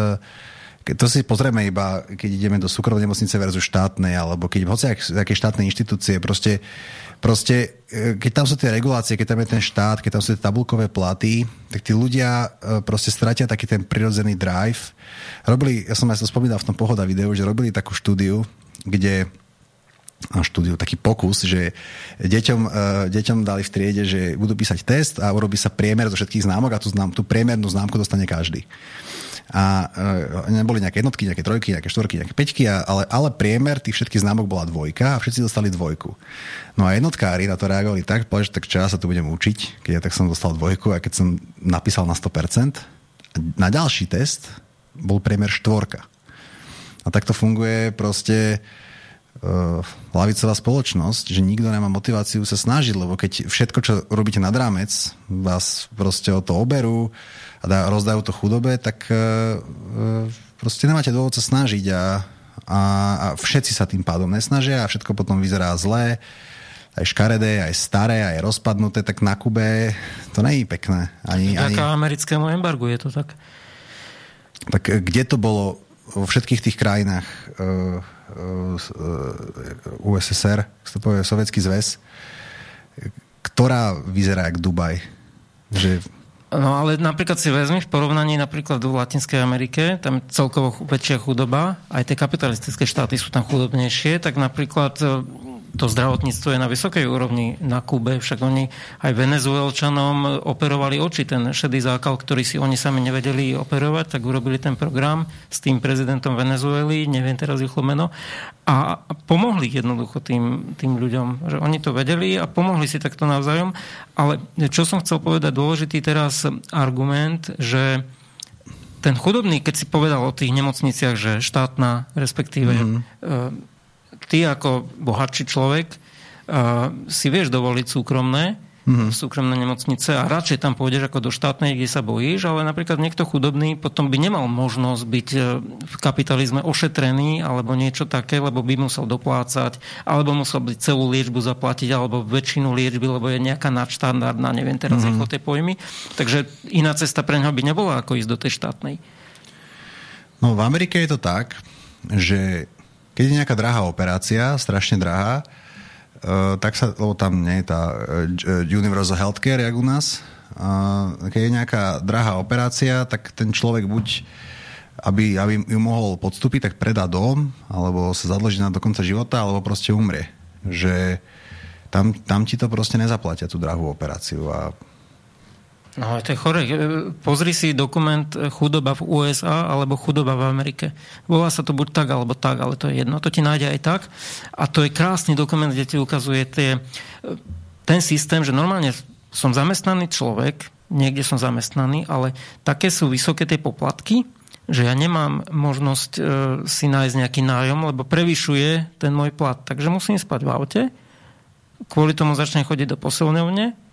to si pozrieme iba, keď ideme do súkromnej nemocnice versus štátnej, alebo keď hoci aké štátne inštitúcie, proste, proste, e, keď tam sú tie regulácie, keď tam je ten štát, keď tam sú tie tabulkové platy, tak tí ľudia e, proste stratia taký ten prirodzený drive. Robili, ja som aj to spomínal v tom pohoda videu, že robili takú štúdiu, kde štúdiu, taký pokus, že deťom, uh, deťom dali v triede, že budú písať test a urobí sa priemer zo všetkých známok a tú, znám, tú priemernú známku dostane každý a e, neboli nejaké jednotky, nejaké trojky, nejaké štvorky, nejaké peťky, ale, ale priemer tých všetkých známok bola dvojka a všetci dostali dvojku. No a jednotkári na to reagovali tak, povedali, že tak čo ja sa tu budem učiť, keď ja tak som dostal dvojku a keď som napísal na 100%, na ďalší test bol priemer štvorka. A tak to funguje proste uh, lavicová spoločnosť, že nikto nemá motiváciu sa snažiť, lebo keď všetko, čo robíte nad rámec, vás proste o to oberú, a dá, rozdajú to chudobe, tak e, e, proste nemáte dôvod sa snažiť a, a, a všetci sa tým pádom nesnažia a všetko potom vyzerá zlé aj škaredé, aj staré, aj rozpadnuté, tak na Kube to je pekné. Ani, ani... americkému embargu je to tak. Tak e, kde to bolo vo všetkých tých krajinách uh, uh, USSR, to povie, Sovietský zväz, ktorá vyzerá jak Dubaj. Že No ale napríklad si vezmi v porovnaní napríklad v Latinskej Amerike, tam celkovo väčšia chudoba, aj tie kapitalistické štáty sú tam chudobnejšie, tak napríklad to zdravotníctvo je na vysokej úrovni na Kube, však oni aj venezuelčanom operovali oči, ten šedý zákal, ktorý si oni sami nevedeli operovať, tak urobili ten program s tým prezidentom Venezuely, neviem teraz ich meno, a pomohli jednoducho tým, tým ľuďom, že oni to vedeli a pomohli si takto navzájom, ale čo som chcel povedať, dôležitý teraz argument, že ten chudobný, keď si povedal o tých nemocniciach, že štátna, respektíve mm-hmm ty ako bohatší človek uh, si vieš dovoliť súkromné, mm-hmm. súkromné nemocnice a radšej tam pôjdeš ako do štátnej, kde sa bojíš, ale napríklad niekto chudobný potom by nemal možnosť byť v kapitalizme ošetrený alebo niečo také, lebo by musel doplácať, alebo musel byť celú liečbu zaplatiť, alebo väčšinu liečby, lebo je nejaká nadštandardná, neviem teraz mm-hmm. ako tie pojmy. Takže iná cesta pre ňoho by nebola ako ísť do tej štátnej. No v Amerike je to tak, že keď je nejaká drahá operácia, strašne drahá, uh, tak sa, lebo tam nie je tá uh, Universal Healthcare, jak u nás, keď je nejaká drahá operácia, tak ten človek buď aby, aby ju mohol podstúpiť, tak predá dom, alebo sa zadlží na do konca života, alebo proste umrie. Že tam, tam ti to proste nezaplatia, tú drahú operáciu. A No, to je chore. Pozri si dokument chudoba v USA alebo chudoba v Amerike. Volá sa to buď tak, alebo tak, ale to je jedno. To ti nájde aj tak. A to je krásny dokument, kde ti ukazuje tie, ten systém, že normálne som zamestnaný človek, niekde som zamestnaný, ale také sú vysoké tie poplatky, že ja nemám možnosť e, si nájsť nejaký nájom, lebo prevyšuje ten môj plat. Takže musím spať v aute, kvôli tomu začnem chodiť do posilňovne,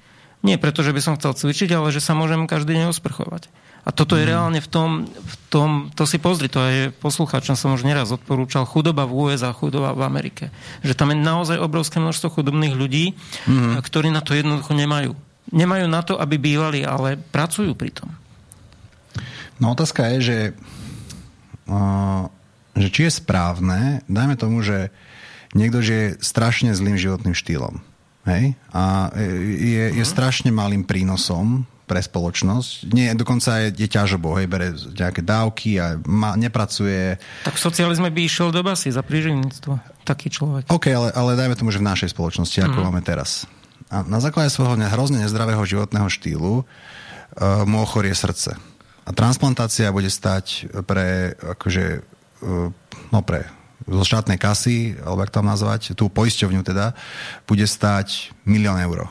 nie preto, že by som chcel cvičiť, ale že sa môžem každý deň osprchovať. A toto je mm. reálne v tom, v tom, to si pozri, to je poslucháčom som už neraz odporúčal, chudoba v USA, chudoba v Amerike. Že tam je naozaj obrovské množstvo chudobných ľudí, mm. ktorí na to jednoducho nemajú. Nemajú na to, aby bývali, ale pracujú pri tom. No otázka je, že, uh, že či je správne, dajme tomu, že niekto žije strašne zlým životným štýlom. Hej? A je, je mhm. strašne malým prínosom pre spoločnosť. Nie, dokonca je, je ťažobo, hej, bere nejaké dávky a ma, nepracuje. Tak v socializme by išiel do basy za príživníctvo. Taký človek. OK, ale, ale dajme tomu, že v našej spoločnosti, ako mm. máme teraz. A na základe svojho hrozne nezdravého životného štýlu uh, mu ochorie srdce. A transplantácia bude stať pre, akože, no pre zo štátnej kasy, alebo ak tam nazvať, tú poisťovňu teda, bude stať milión eur.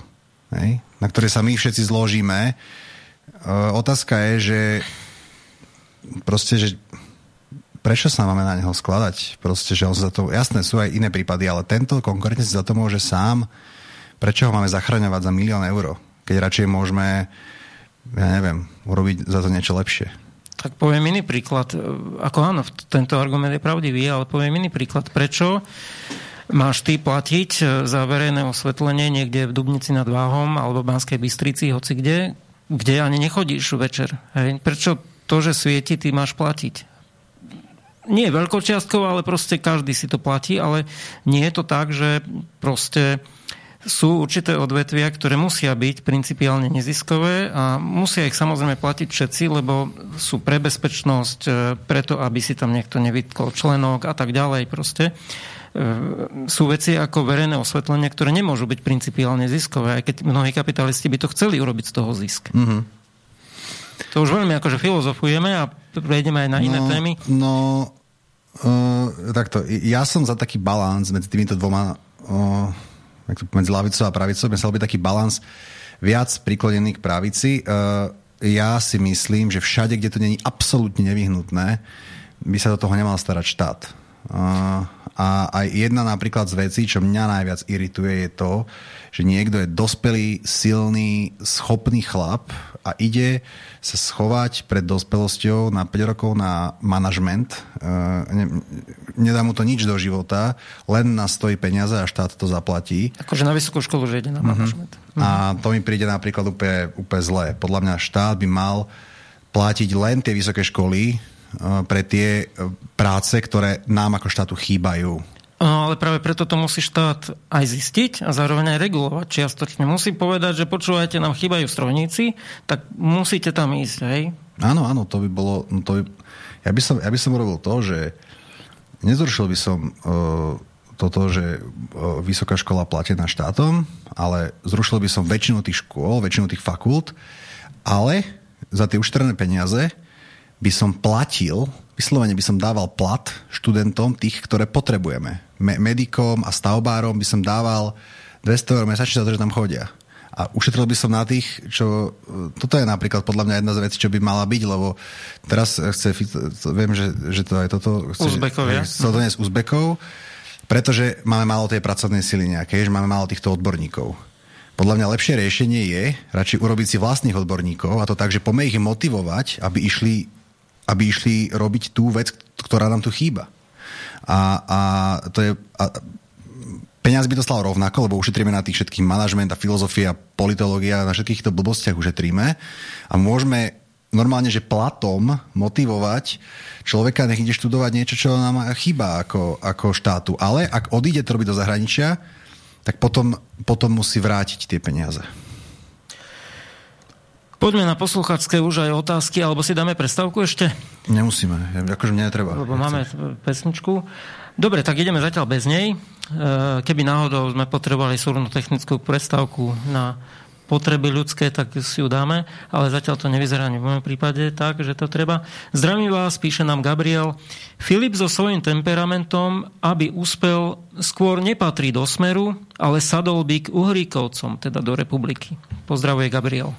Na ktoré sa my všetci zložíme. E, otázka je, že proste, že prečo sa máme na neho skladať? Proste, že on za to... Jasné, sú aj iné prípady, ale tento konkrétne si za to môže sám. Prečo ho máme zachraňovať za milión eur? Keď radšej môžeme ja neviem, urobiť za to niečo lepšie. Tak poviem iný príklad. Ako áno, tento argument je pravdivý, ale poviem iný príklad. Prečo máš ty platiť za verejné osvetlenie niekde v Dubnici nad Váhom alebo v Banskej Bystrici, hoci kde, kde ani nechodíš večer. Hej? Prečo to, že svieti, ty máš platiť? Nie veľkočiastkovo, ale proste každý si to platí, ale nie je to tak, že proste sú určité odvetvia, ktoré musia byť principiálne neziskové a musia ich samozrejme platiť všetci, lebo sú pre bezpečnosť, e, preto aby si tam niekto nevytkol členok a tak ďalej proste. E, sú veci ako verejné osvetlenie, ktoré nemôžu byť principiálne ziskové, aj keď mnohí kapitalisti by to chceli urobiť z toho zisk. Mm-hmm. To už veľmi akože filozofujeme a prejdeme aj na iné no, témy. No, uh, takto. Ja som za taký balans medzi týmito dvoma uh, medzi lavicou a pravicou by sa byť taký balans viac priklonený k pravici. E, ja si myslím, že všade, kde to není absolútne nevyhnutné, by sa do toho nemal starať štát. E, a aj jedna napríklad z vecí, čo mňa najviac irituje, je to, že niekto je dospelý, silný, schopný chlap a ide sa schovať pred dospelosťou na 5 rokov na manažment. E, nedá mu to nič do života, len na stojí peniaze a štát to zaplatí. Akože na vysokú školu, že ide na mhm. manažment. Uh-huh. A to mi príde napríklad úplne, úplne zlé. Podľa mňa štát by mal platiť len tie vysoké školy e, pre tie e, práce, ktoré nám ako štátu chýbajú. No, ale práve preto to musí štát aj zistiť a zároveň aj regulovať čiastočne. Musí povedať, že počúvajte, nám chýbajú strojníci, tak musíte tam ísť, hej? Áno, áno, to by bolo... No to by, ja, by som, ja by som urobil to, že nezrušil by som uh, toto, že uh, vysoká škola platená štátom, ale zrušil by som väčšinu tých škôl, väčšinu tých fakult, ale za tie ušetrené peniaze by som platil vyslovene by som dával plat študentom tých, ktoré potrebujeme. Me- medikom a stavbárom by som dával 200 eur mesačne za to, že tam chodia. A ušetril by som na tých, čo... Toto je napríklad podľa mňa jedna z vecí, čo by mala byť, lebo teraz chce... Viem, že, že to aj toto... Chce, Uzbekovia. Chce to dnes Uzbekov, pretože máme málo tej pracovnej sily nejakej, že máme málo týchto odborníkov. Podľa mňa lepšie riešenie je radšej urobiť si vlastných odborníkov a to tak, že poďme ich motivovať, aby išli aby išli robiť tú vec, ktorá nám tu chýba. A, a to je... A, peniaz by to stalo rovnako, lebo ušetríme na tých všetkých manažment a filozofia, politológia, na všetkých týchto blbostiach ušetríme a môžeme normálne, že platom motivovať človeka, nech ide študovať niečo, čo nám chýba ako, ako štátu. Ale ak odíde to robiť do zahraničia, tak potom, potom musí vrátiť tie peniaze. Poďme na posluchačské už aj otázky, alebo si dáme prestávku ešte? Nemusíme, akože mne netreba. Lebo máme pesničku. Dobre, tak ideme zatiaľ bez nej. E, keby náhodou sme potrebovali súrnu technickú prestávku na potreby ľudské, tak si ju dáme, ale zatiaľ to nevyzerá ani v mojom prípade tak, že to treba. Zdravím vás, píše nám Gabriel. Filip so svojím temperamentom, aby úspel, skôr nepatrí do smeru, ale sadol by k Uhríkovcom, teda do republiky. Pozdravuje Gabriel.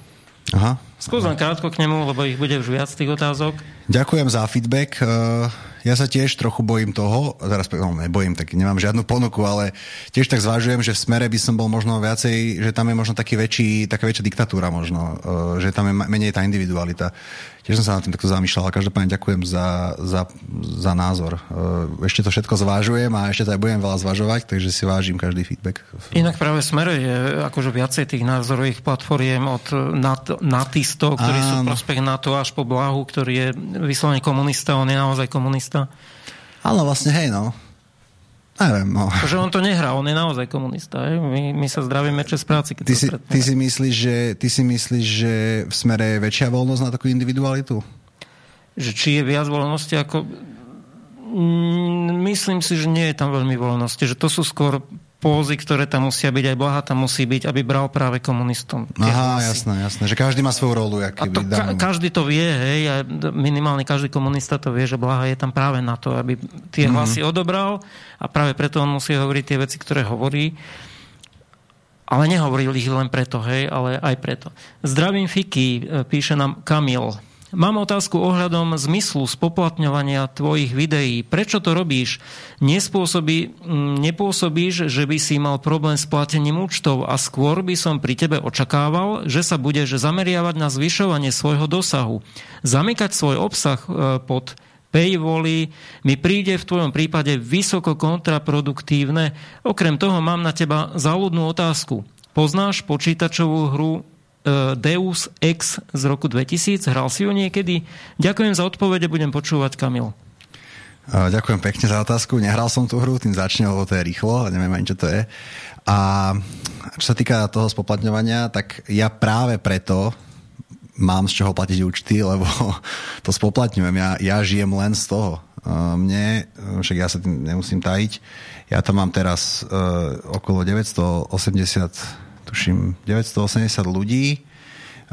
Aha. Skúsim krátko k nemu, lebo ich bude už viac tých otázok. Ďakujem za feedback. Uh ja sa tiež trochu bojím toho, teraz no, nebojím, tak nemám žiadnu ponuku, ale tiež tak zvažujem, že v smere by som bol možno viacej, že tam je možno taký väčší, taká väčšia diktatúra možno, e, že tam je menej tá individualita. Tiež som sa nad tým takto zamýšľal, ale každopádne ďakujem za, za, za názor. E, ešte to všetko zvážujem a ešte to aj budem veľa zvažovať, takže si vážim každý feedback. Inak práve smere je akože viacej tých názorových platformiem od natistov, ktorí Áno. sú prospech NATO až po Blahu, ktorý je vyslovene komunista, on je naozaj komunista komunista. Áno, vlastne hej, no. Neviem, no. Že on to nehrá, on je naozaj komunista. Hej? My, my sa zdravíme čas práci. Keď ty, si, ty, si myslíš, že, ty si myslíš, že v smere je väčšia voľnosť na takú individualitu? Že či je viac voľnosti ako... Mm, myslím si, že nie je tam veľmi voľnosti. Že to sú skôr pózy, ktoré tam musia byť, aj Blaha tam musí byť, aby bral práve komunistom. Aha, hlasy. jasné, jasné, že každý má svoju rolu. a to ka- každý to vie, hej, a minimálne každý komunista to vie, že Blaha je tam práve na to, aby tie mm-hmm. hlasy odobral a práve preto on musí hovoriť tie veci, ktoré hovorí. Ale nehovoril ich len preto, hej, ale aj preto. Zdravím Fiky, píše nám Kamil. Mám otázku ohľadom zmyslu spoplatňovania tvojich videí. Prečo to robíš? Nespôsobí, mm, nepôsobíš, že by si mal problém s platením účtov a skôr by som pri tebe očakával, že sa budeš zameriavať na zvyšovanie svojho dosahu. Zamykať svoj obsah e, pod paywally mi príde v tvojom prípade vysoko kontraproduktívne. Okrem toho mám na teba záľudnú otázku. Poznáš počítačovú hru Deus Ex z roku 2000. Hral si ju niekedy? Ďakujem za odpovede, budem počúvať Kamil. Ďakujem pekne za otázku. Nehral som tú hru, tým začne, lebo to je rýchlo, neviem ani čo to je. A čo sa týka toho spoplatňovania, tak ja práve preto mám z čoho platiť účty, lebo <laughs> to spoplatňujem. Ja, ja žijem len z toho. Mne, však ja sa tým nemusím tajiť, ja tam mám teraz uh, okolo 980 tuším, 980 ľudí,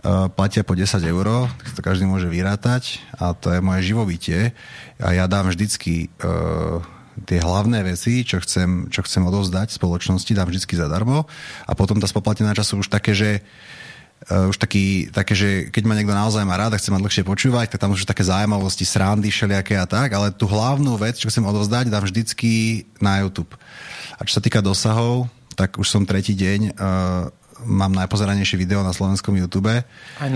uh, platia po 10 eur, to každý môže vyrátať a to je moje živobytie a ja dám vždycky uh, tie hlavné veci, čo chcem, čo chcem odovzdať spoločnosti, dám vždycky zadarmo a potom tá spoplatnená čas sú už také, že uh, už taký, také, že keď ma niekto naozaj má rád a chce ma dlhšie počúvať, tak tam už také zaujímavosti, srandy, všelijaké a tak, ale tú hlavnú vec, čo chcem odovzdať, dám vždycky na YouTube. A čo sa týka dosahov, tak už som tretí deň mám najpozeranejšie video na slovenskom YouTube. Aj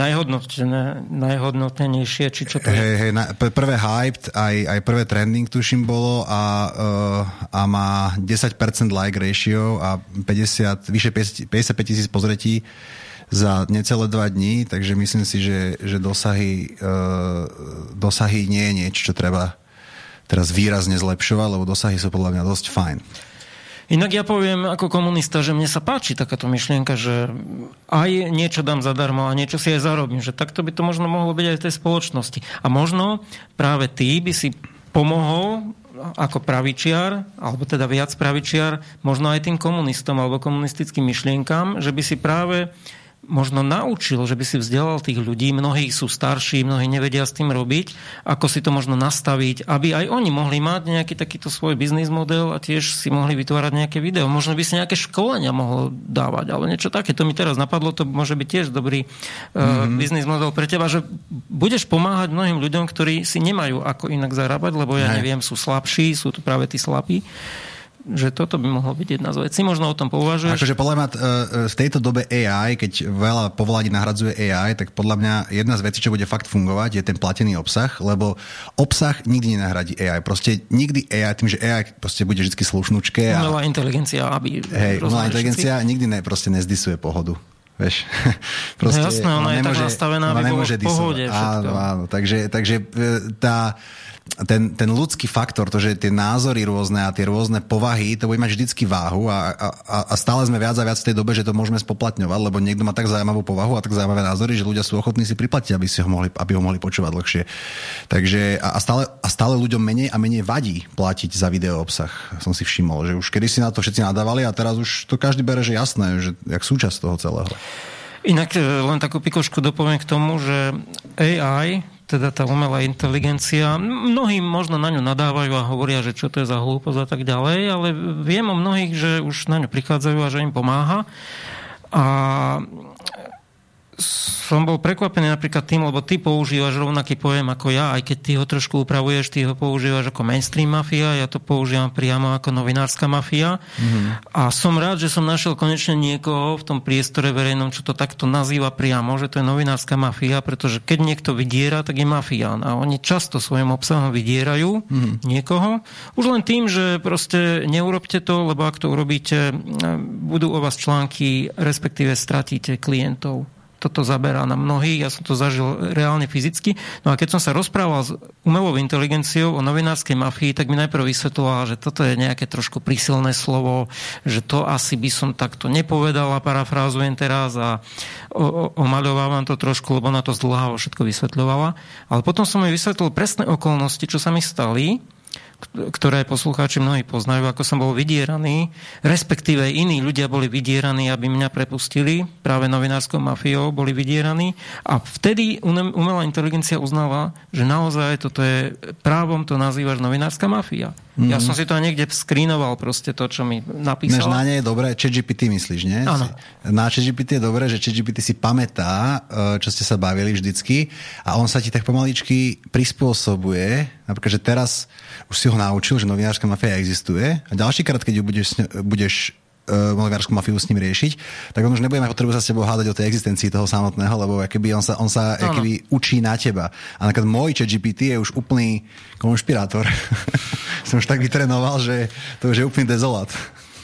najhodnotnejšie, či čo to je? Hej, hej, na, prvé hyped, aj, aj prvé trending tuším bolo a, uh, a má 10% like ratio a 50, vyše 55 tisíc pozretí za necelé dva dní, takže myslím si, že, že dosahy, uh, dosahy nie je niečo, čo treba teraz výrazne zlepšovať, lebo dosahy sú podľa mňa dosť fajn. Inak ja poviem ako komunista, že mne sa páči takáto myšlienka, že aj niečo dám zadarmo a niečo si aj zarobím. Že takto by to možno mohlo byť aj v tej spoločnosti. A možno práve ty by si pomohol ako pravičiar, alebo teda viac pravičiar, možno aj tým komunistom alebo komunistickým myšlienkam, že by si práve možno naučil, že by si vzdelal tých ľudí, mnohí sú starší, mnohí nevedia s tým robiť, ako si to možno nastaviť, aby aj oni mohli mať nejaký takýto svoj biznis model a tiež si mohli vytvárať nejaké video. Možno by si nejaké školenia mohol dávať, ale niečo také. To mi teraz napadlo, to môže byť tiež dobrý mm-hmm. biznis model pre teba, že budeš pomáhať mnohým ľuďom, ktorí si nemajú ako inak zarábať, lebo ja neviem, sú slabší, sú tu práve tí slabí že toto by mohlo byť jedna z vecí. Možno o tom pouvažuješ. Akože podľa mňa e, e, v tejto dobe AI, keď veľa povolaní nahradzuje AI, tak podľa mňa jedna z vecí, čo bude fakt fungovať, je ten platený obsah, lebo obsah nikdy nenahradí AI. Proste nikdy AI, tým, že AI proste bude vždy slušnúčke. A... Umelá inteligencia, aby... Hej, umelá inteligencia všetci. nikdy ne, proste nezdisuje pohodu. Vieš, <laughs> proste, no jasné, ona, ona je nemôže, tak nastavená, aby bolo v pohode. Áno, áno, takže, takže e, tá ten, ten ľudský faktor, to, že tie názory rôzne a tie rôzne povahy, to bude mať vždycky váhu a, a, a stále sme viac a viac v tej dobe, že to môžeme spoplatňovať, lebo niekto má tak zaujímavú povahu a tak zaujímavé názory, že ľudia sú ochotní si priplatiť, aby, si ho mohli, aby ho mohli počúvať dlhšie. Takže a, a, stále, a stále ľuďom menej a menej vadí platiť za video obsah. Som si všimol, že už kedy si na to všetci nadávali a teraz už to každý bere, že jasné, že jak súčasť toho celého. Inak e, len takú pikošku dopoviem k tomu, že AI, teda tá umelá inteligencia, mnohí možno na ňu nadávajú a hovoria, že čo to je za hlúposť a tak ďalej, ale viem o mnohých, že už na ňu prichádzajú a že im pomáha. A som bol prekvapený napríklad tým, lebo ty používaš rovnaký pojem ako ja, aj keď ty ho trošku upravuješ, ty ho používaš ako mainstream mafia, ja to používam priamo ako novinárska mafia. Mm-hmm. A som rád, že som našiel konečne niekoho v tom priestore verejnom, čo to takto nazýva priamo, že to je novinárska mafia, pretože keď niekto vydiera, tak je mafián. A oni často svojim obsahom vydierajú mm-hmm. niekoho. Už len tým, že proste neurobte to, lebo ak to urobíte, budú o vás články, respektíve stratíte klientov toto zaberá na mnohých, ja som to zažil reálne fyzicky. No a keď som sa rozprával s umelou inteligenciou o novinárskej mafii, tak mi najprv vysvetlovala, že toto je nejaké trošku prísilné slovo, že to asi by som takto nepovedal a parafrázujem teraz a omaľovávam to trošku, lebo na to zdlhávo všetko vysvetľovala. Ale potom som jej vysvetlil presné okolnosti, čo sa mi stali ktoré poslucháči mnohí poznajú, ako som bol vydieraný, respektíve iní ľudia boli vydieraní, aby mňa prepustili, práve novinárskou mafiou boli vydieraní a vtedy umelá inteligencia uznala, že naozaj toto je právom to nazývaš novinárska mafia. Mm-hmm. Ja som si to niekde skrínoval proste to, čo mi napísal. Než na ne je dobré, ChatGPT myslíš, nie? Áno. Na ChatGPT je dobré, že ChatGPT si pamätá, e, čo ste sa bavili vždycky a on sa ti tak pomaličky prispôsobuje. Napríklad, že teraz už si ho naučil, že novinárska mafia existuje a ďalší krát, keď ju budeš, budeš uh, novinárskú mafiu s ním riešiť, tak on už nebude mať potrebu sa s tebou hádať o tej existencii toho samotného, lebo keby on sa, on sa keby učí na teba. A napríklad môj chat GPT je už úplný konšpirátor. <laughs> Som už tak vytrenoval, že to už je úplný dezolát.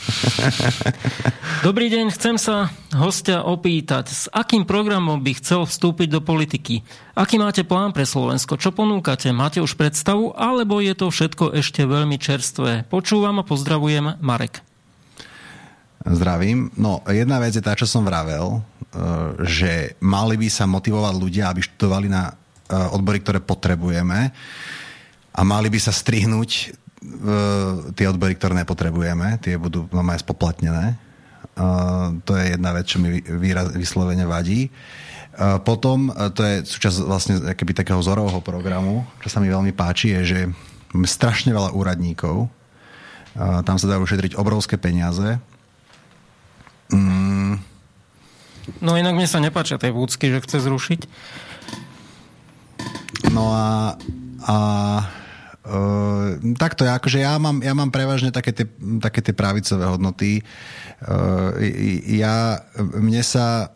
<laughs> Dobrý deň, chcem sa hostia opýtať, s akým programom by chcel vstúpiť do politiky? Aký máte plán pre Slovensko? Čo ponúkate? Máte už predstavu? Alebo je to všetko ešte veľmi čerstvé? Počúvam a pozdravujem Marek. Zdravím. No, jedna vec je tá, čo som vravel, e, že mali by sa motivovať ľudia, aby študovali na e, odbory, ktoré potrebujeme a mali by sa strihnúť e, tie odbory, ktoré nepotrebujeme. Tie budú aj spoplatnené. To je jedna vec, čo mi výraz, vyslovene vadí. Potom, to je súčasť vlastne keby takého vzorového programu, čo sa mi veľmi páči, je, že máme strašne veľa úradníkov. Tam sa dajú ušetriť obrovské peniaze Mm. No inak mne sa nepáčia tej vúcky, že chce zrušiť. No a, a Uh, takto, ja, akože ja mám, ja mám prevažne také tie, také tie pravicové hodnoty. Uh, ja, mne sa,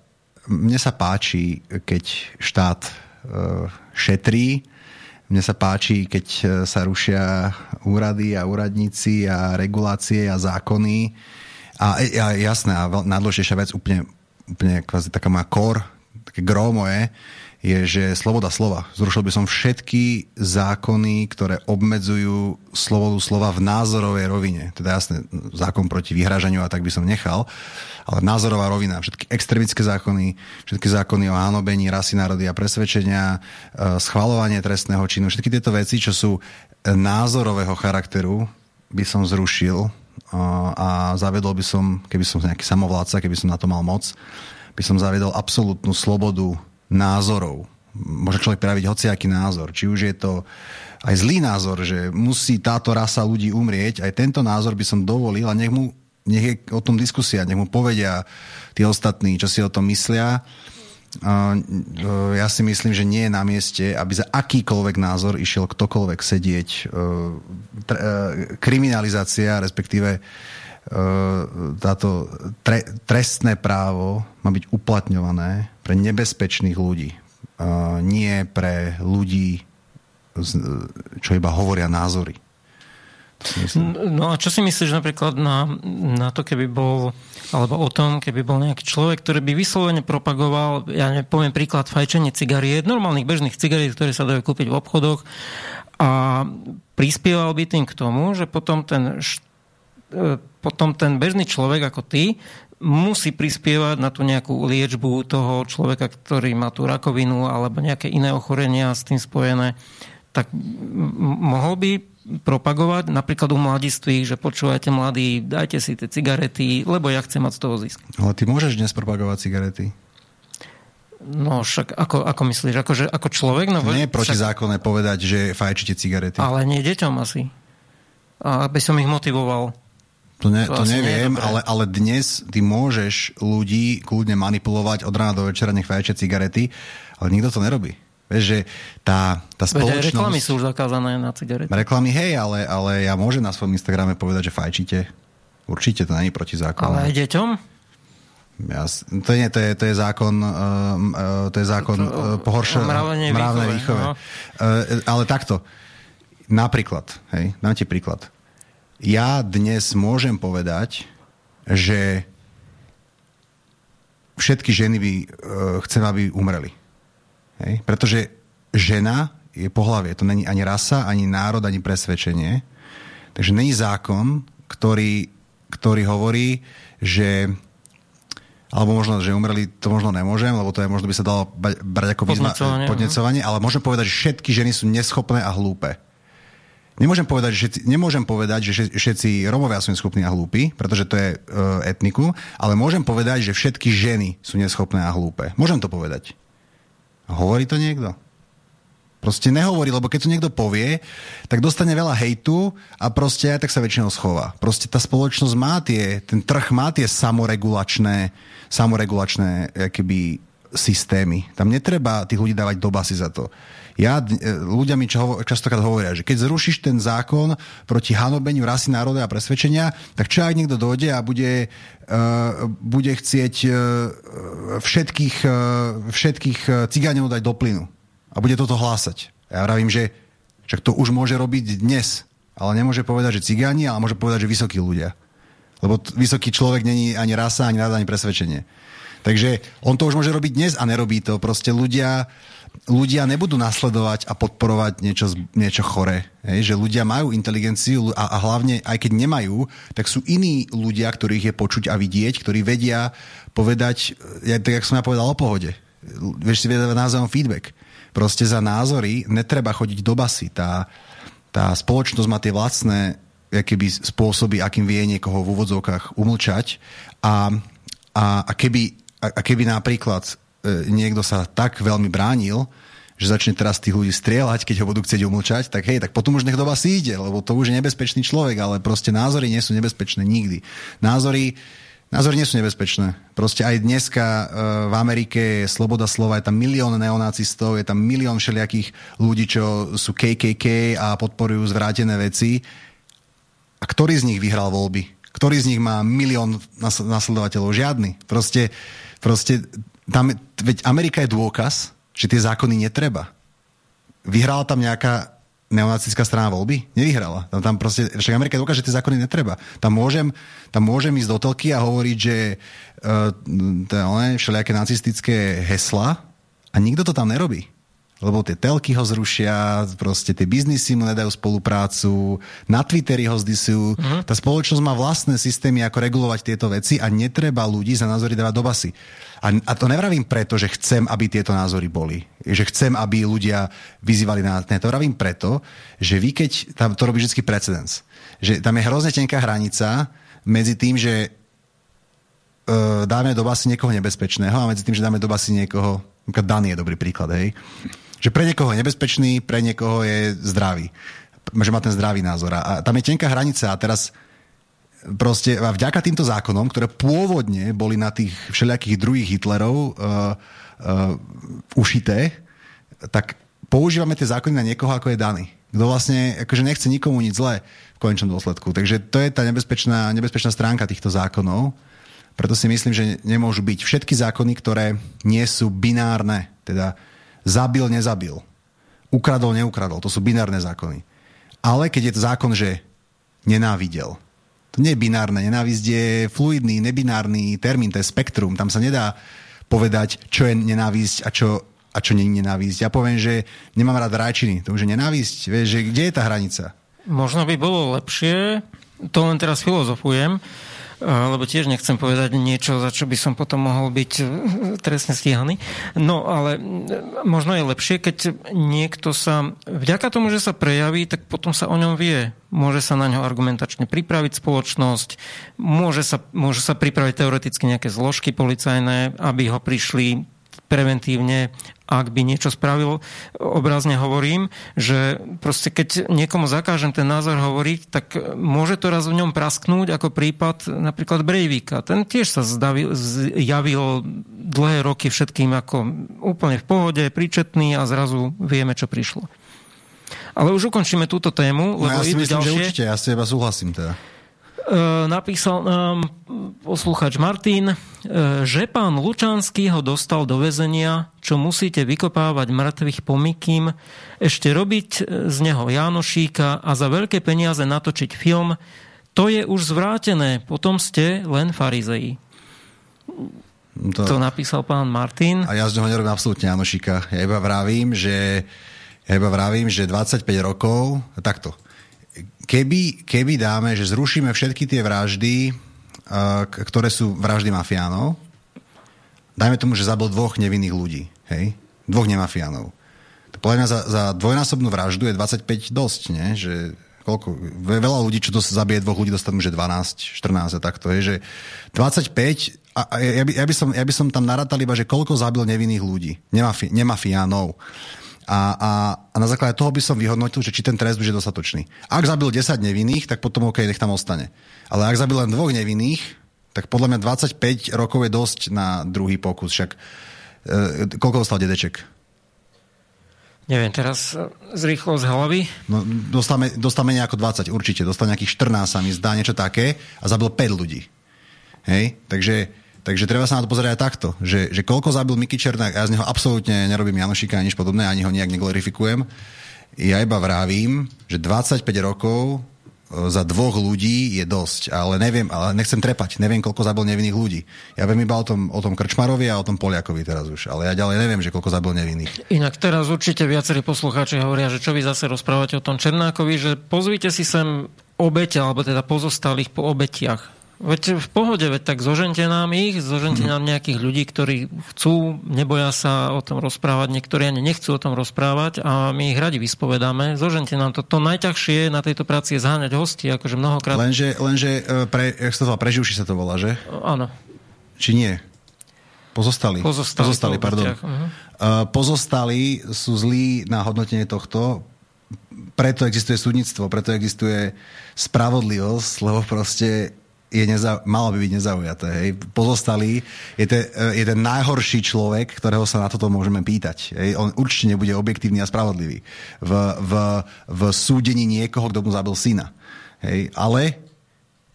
mne sa páči, keď štát uh, šetrí, mne sa páči, keď sa rušia úrady a úradníci a regulácie a zákony. A, a jasné, a najdôležitejšia vec, úplne, úplne kvázi taká moja kor, také gro moje, je, že sloboda slova. Zrušil by som všetky zákony, ktoré obmedzujú slobodu slova v názorovej rovine. Teda jasné, zákon proti vyhrážaniu a tak by som nechal, ale názorová rovina, všetky extremické zákony, všetky zákony o hánobení rasy, národy a presvedčenia, e, schvalovanie trestného činu, všetky tieto veci, čo sú názorového charakteru, by som zrušil a zavedol by som, keby som nejaký samovládca, keby som na to mal moc, by som zavedol absolútnu slobodu názorov. Môže človek praviť hociaký názor. Či už je to aj zlý názor, že musí táto rasa ľudí umrieť, aj tento názor by som dovolil a nech, mu, nech je o tom diskusia, nech mu povedia tí ostatní, čo si o tom myslia ja si myslím, že nie je na mieste, aby za akýkoľvek názor išiel ktokoľvek sedieť. E, e, kriminalizácia, respektíve e, táto tre, trestné právo má byť uplatňované pre nebezpečných ľudí. Nie pre ľudí, čo iba hovoria názory. No a čo si myslíš napríklad na, na to, keby bol, alebo o tom, keby bol nejaký človek, ktorý by vyslovene propagoval, ja nepoviem príklad, fajčenie cigariet, normálnych bežných cigariet, ktoré sa dajú kúpiť v obchodoch a prispieval by tým k tomu, že potom ten, e, potom ten bežný človek ako ty musí prispievať na tú nejakú liečbu toho človeka, ktorý má tú rakovinu alebo nejaké iné ochorenia s tým spojené, tak mohol by propagovať napríklad u mladistvých, že počúvajte mladí, dajte si tie cigarety, lebo ja chcem mať z toho zisk. Ale ty môžeš dnes propagovať cigarety. No však ako, ako myslíš? Ako, že, ako človek? No, nie je protizákonné však... povedať, že fajčíte cigarety. Ale nie deťom asi. A aby som ich motivoval. To, ne, to, to neviem, ale, ale dnes ty môžeš ľudí kľudne manipulovať od rána do večera, nech fajčia cigarety, ale nikto to nerobí. Vieš, že tá, tá spoločnosť... Veď reklamy sú už zakázané na cigarety. Reklamy, hej, ale, ale ja môžem na svojom Instagrame povedať, že fajčíte. Určite to není proti zákonu. Ale aj deťom? Ja, to, nie, to, je, to je zákon, uh, uh, to je zákon uh, pohoršené mravnej výchove. No. Uh, ale takto, napríklad, hej, dám ti príklad. Ja dnes môžem povedať, že všetky ženy by uh, chcem, aby umreli. Hej? Pretože žena je pohlavie, to není ani rasa, ani národ, ani presvedčenie. Takže není zákon, ktorý, ktorý hovorí, že alebo možno, že umreli, to možno nemôžem, lebo to je, možno by sa dalo brať ako podnecovanie, podnecovanie ale môžem povedať, že všetky ženy sú neschopné a hlúpe. Nemôžem povedať, že všetci, nemôžem povedať, že všetci Romovia sú neschopní a hlúpi, pretože to je uh, etniku, ale môžem povedať, že všetky ženy sú neschopné a hlúpe. Môžem to povedať. Hovorí to niekto? Proste nehovorí, lebo keď to niekto povie, tak dostane veľa hejtu a proste aj tak sa väčšinou schová. Proste tá spoločnosť má tie, ten trh má tie samoregulačné, samoregulačné keby, systémy. Tam netreba tých ľudí dávať do basy za to. Ja, e, ľudia mi častokrát hovoria, že keď zrušíš ten zákon proti hanobeniu rasy, národa a presvedčenia, tak čo ak niekto dojde a bude, uh, bude chcieť uh, všetkých, uh, všetkých cigáňov dať do plynu a bude toto hlásať. Ja vravím, že však to už môže robiť dnes, ale nemôže povedať, že cigáni, ale môže povedať, že vysokí ľudia. Lebo t- vysoký človek není ani rasa, ani národ, ani presvedčenie. Takže on to už môže robiť dnes a nerobí to. Proste ľudia, ľudia nebudú nasledovať a podporovať niečo, niečo chore. Hej? Že ľudia majú inteligenciu a, a hlavne, aj keď nemajú, tak sú iní ľudia, ktorých je počuť a vidieť, ktorí vedia povedať, ja, tak jak som ja povedal o pohode. Vieš si vedieť názvom feedback Proste za názory netreba chodiť do basy. Tá, tá spoločnosť má tie vlastné keby spôsoby, akým vie niekoho v úvodzovkách umlčať. A, a, a, keby, a, a keby napríklad niekto sa tak veľmi bránil, že začne teraz tých ľudí strieľať, keď ho budú chcieť umlčať, tak hej, tak potom už nech do vás ide, lebo to už je nebezpečný človek, ale proste názory nie sú nebezpečné nikdy. Názory Názory nie sú nebezpečné. Proste aj dneska uh, v Amerike je sloboda slova, je tam milión neonacistov, je tam milión všelijakých ľudí, čo sú KKK a podporujú zvrátené veci. A ktorý z nich vyhral voľby? Ktorý z nich má milión nasledovateľov? Žiadny. Proste, proste tam, veď Amerika je dôkaz, že tie zákony netreba. Vyhrala tam nejaká neonacická strana voľby? Nevyhrala. Tam, tam proste, však Amerika dokáže, že tie zákony netreba. Tam môžem, tam môžem ísť do telky a hovoriť, že uh, ne, všelijaké nacistické hesla a nikto to tam nerobí lebo tie telky ho zrušia, proste tie biznisy mu nedajú spoluprácu, na Twitteri ho zdisujú. Uh-huh. Tá spoločnosť má vlastné systémy, ako regulovať tieto veci a netreba ľudí za názory dávať do basy. A, a to nevravím preto, že chcem, aby tieto názory boli. Že chcem, aby ľudia vyzývali na... Ne, to vravím preto, že vy keď... Tam to robí vždy precedens. Že tam je hrozne tenká hranica medzi tým, že uh, dáme do basy niekoho nebezpečného a medzi tým, že dáme do basy niekoho... Dany je dobrý príklad, hej že pre niekoho je nebezpečný, pre niekoho je zdravý. Že má ten zdravý názor. A tam je tenká hranica a teraz proste a vďaka týmto zákonom, ktoré pôvodne boli na tých všelijakých druhých Hitlerov uh, uh, ušité, tak používame tie zákony na niekoho, ako je daný. Kto vlastne akože nechce nikomu nič zlé v konečnom dôsledku. Takže to je tá nebezpečná, nebezpečná stránka týchto zákonov. Preto si myslím, že nemôžu byť všetky zákony, ktoré nie sú binárne. Teda zabil, nezabil, ukradol, neukradol. To sú binárne zákony. Ale keď je to zákon, že nenávidel, to nie je binárne. Nenávisť je fluidný, nebinárny termín, to je spektrum. Tam sa nedá povedať, čo je nenávisť a čo, a čo nie je nenávisť. Ja poviem, že nemám rád rajčiny. To už je nenávisť. Vieš, že kde je tá hranica? Možno by bolo lepšie, to len teraz filozofujem, lebo tiež nechcem povedať niečo, za čo by som potom mohol byť e, trestne stíhaný. No ale možno je lepšie, keď niekto sa, vďaka tomu, že sa prejaví, tak potom sa o ňom vie. Môže sa na ňo argumentačne pripraviť spoločnosť, môže sa, môže sa pripraviť teoreticky nejaké zložky policajné, aby ho prišli preventívne, ak by niečo spravil. Obrazne hovorím, že proste keď niekomu zakážem ten názor hovoriť, tak môže to raz v ňom prasknúť ako prípad napríklad Breivika. Ten tiež sa zdavil, zjavil dlhé roky všetkým ako úplne v pohode, príčetný a zrazu vieme, čo prišlo. Ale už ukončíme túto tému. No lebo ja si myslím, ďalšie. že určite, ja s teba súhlasím teda. E, napísal nám posluchač Martin, e, že pán Lučanský ho dostal do väzenia, čo musíte vykopávať mŕtvych pomykým, ešte robiť z neho Jánošíka a za veľké peniaze natočiť film, to je už zvrátené, potom ste len farizei. To, to napísal pán Martin. A ja z neho nerobím absolútne Janošika. Ja iba vravím, že, ja iba vravím, že 25 rokov, takto, keby, keby dáme, že zrušíme všetky tie vraždy, uh, ktoré sú vraždy mafiánov, dajme tomu, že zabil dvoch nevinných ľudí, hej? Dvoch nemafiánov. Podľa mňa za, za dvojnásobnú vraždu je 25 dosť, nie? Že koľko, veľa ľudí, čo to zabije dvoch ľudí, dostanú, že 12, 14 a takto je, že 25 a, a ja, by, ja, by som, ja by som tam narátal iba, že koľko zabil nevinných ľudí, nemafi. A, a, a na základe toho by som vyhodnotil, že či ten trest už je dostatočný. Ak zabil 10 nevinných, tak potom OK, nech tam ostane. Ale ak zabil len dvoch nevinných, tak podľa mňa 25 rokov je dosť na druhý pokus. Však e, koľko dostal dedeček? Neviem, teraz e, z rýchlo z hlavy. No, dostane, dostane nejako 20, určite. Dostane nejakých 14, sa mi zdá, niečo také. A zabil 5 ľudí. Hej? Takže Takže treba sa na to pozerať aj takto, že, že koľko zabil Miky Černák, ja z neho absolútne nerobím Janošika ani nič podobné, ani ho nejak neglorifikujem. Ja iba vravím, že 25 rokov e, za dvoch ľudí je dosť, ale neviem, ale nechcem trepať, neviem, koľko zabil nevinných ľudí. Ja viem iba o tom, o tom Krčmarovi a o tom Poliakovi teraz už, ale ja ďalej neviem, že koľko zabil nevinných. Inak teraz určite viacerí poslucháči hovoria, že čo vy zase rozprávate o tom Černákovi, že pozvite si sem obete, alebo teda pozostalých po obetiach Veď v pohode, veď tak zožente nám ich, zožente mm. nám nejakých ľudí, ktorí chcú, neboja sa o tom rozprávať, niektorí ani nechcú o tom rozprávať a my ich radi vyspovedáme. Zožente nám to. To najťažšie na tejto práci je zháňať hosti, akože mnohokrát. Lenže, lenže e, pre, jak sa to volá, preživší sa to volá, že? Áno. Či nie? Pozostali. Pozostali, Pozostali pardon. Uh-huh. Pozostali sú zlí na hodnotenie tohto, preto existuje súdnictvo, preto existuje spravodlivosť, lebo proste je neza, malo by byť nezaujaté. Hej. Pozostalý je, te, je ten najhorší človek, ktorého sa na toto môžeme pýtať. Hej. On určite nebude objektívny a spravodlivý v, v, v súdení niekoho, kto mu zabil syna. Hej. Ale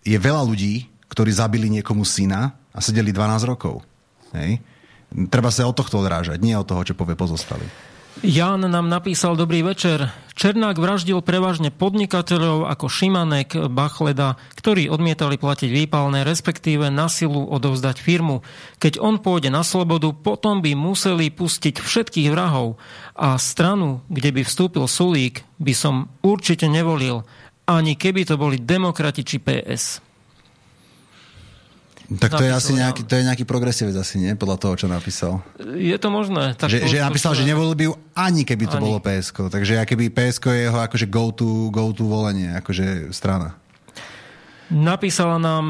je veľa ľudí, ktorí zabili niekomu syna a sedeli 12 rokov. Hej. Treba sa od tohto odrážať, nie od toho, čo povie pozostalý. Jan nám napísal dobrý večer. Černák vraždil prevažne podnikateľov ako Šimanek, Bachleda, ktorí odmietali platiť výpalné, respektíve na silu odovzdať firmu. Keď on pôjde na slobodu, potom by museli pustiť všetkých vrahov a stranu, kde by vstúpil Sulík, by som určite nevolil, ani keby to boli demokrati či PS. Tak to je asi nejaký, to je nejaký progresívec asi, nie? Podľa toho, čo napísal. Je to možné. Tak že, to, že napísal, to, že nevolil by ju ani keby to ani. bolo PSK. Takže keby PSK je jeho akože go to, go to volenie, akože strana. Napísala nám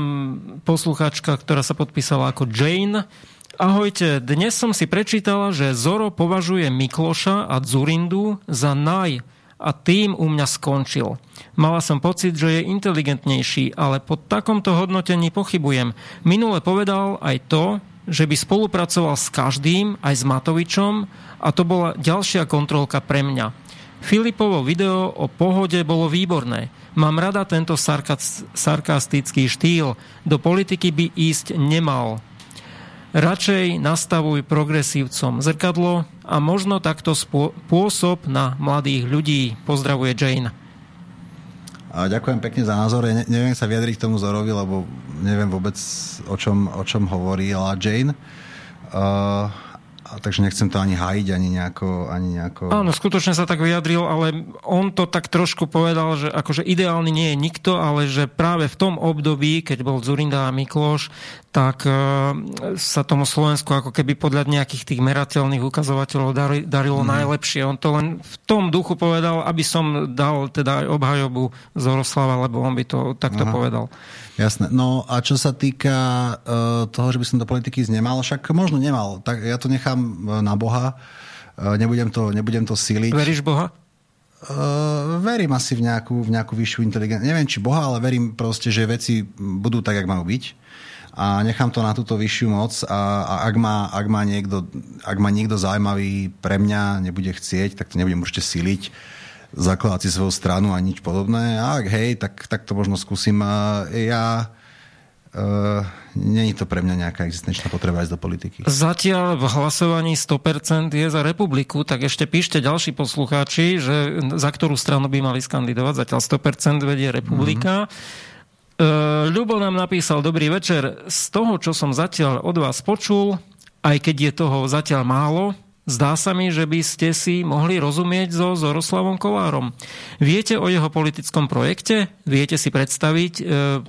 posluchačka, ktorá sa podpísala ako Jane. Ahojte, dnes som si prečítala, že Zoro považuje Mikloša a Zurindu za naj a tým u mňa skončil. Mala som pocit, že je inteligentnejší, ale po takomto hodnotení pochybujem. Minule povedal aj to, že by spolupracoval s každým, aj s Matovičom a to bola ďalšia kontrolka pre mňa. Filipovo video o pohode bolo výborné. Mám rada tento sarkastický štýl. Do politiky by ísť nemal. Radšej nastavuj progresívcom zrkadlo a možno takto spôsob na mladých ľudí. Pozdravuje Jane. A ďakujem pekne za názor. Ja neviem sa vyjadriť k tomu Zorovi, lebo neviem vôbec, o čom, o čom hovorila Jane. Uh, takže nechcem to ani hájiť, ani nejako, ani nejako... Áno, skutočne sa tak vyjadril, ale on to tak trošku povedal, že akože ideálny nie je nikto, ale že práve v tom období, keď bol Zurinda a Mikloš, tak e, sa tomu Slovensku ako keby podľa nejakých tých merateľných ukazovateľov dari, darilo mm. najlepšie. On to len v tom duchu povedal, aby som dal teda aj obhajobu Zoroslava, lebo on by to takto Aha. povedal. Jasné. No a čo sa týka uh, toho, že by som do politiky znemal, však možno nemal. Tak ja to nechám na Boha, nebudem to, nebudem to síliť. Veríš Boha? Uh, verím asi v nejakú, v nejakú vyššiu inteligenciu. Neviem, či Boha, ale verím proste, že veci budú tak, jak majú byť. A nechám to na túto vyššiu moc a, a ak, má, ak, má niekto, ak má niekto zaujímavý pre mňa, nebude chcieť, tak to nebudem určite siliť zakladať si svoju stranu a nič podobné. A ak hej, tak, tak to možno skúsim. Ja Uh, Není to pre mňa nejaká existenčná potreba ísť do politiky. Zatiaľ v hlasovaní 100% je za republiku, tak ešte píšte ďalší poslucháči, že za ktorú stranu by mali skandidovať. Zatiaľ 100% vedie republika. Mm-hmm. Uh, Ľubo nám napísal, dobrý večer, z toho, čo som zatiaľ od vás počul, aj keď je toho zatiaľ málo, Zdá sa mi, že by ste si mohli rozumieť so Zoroslavom Kolárom. Viete o jeho politickom projekte? Viete si predstaviť, e,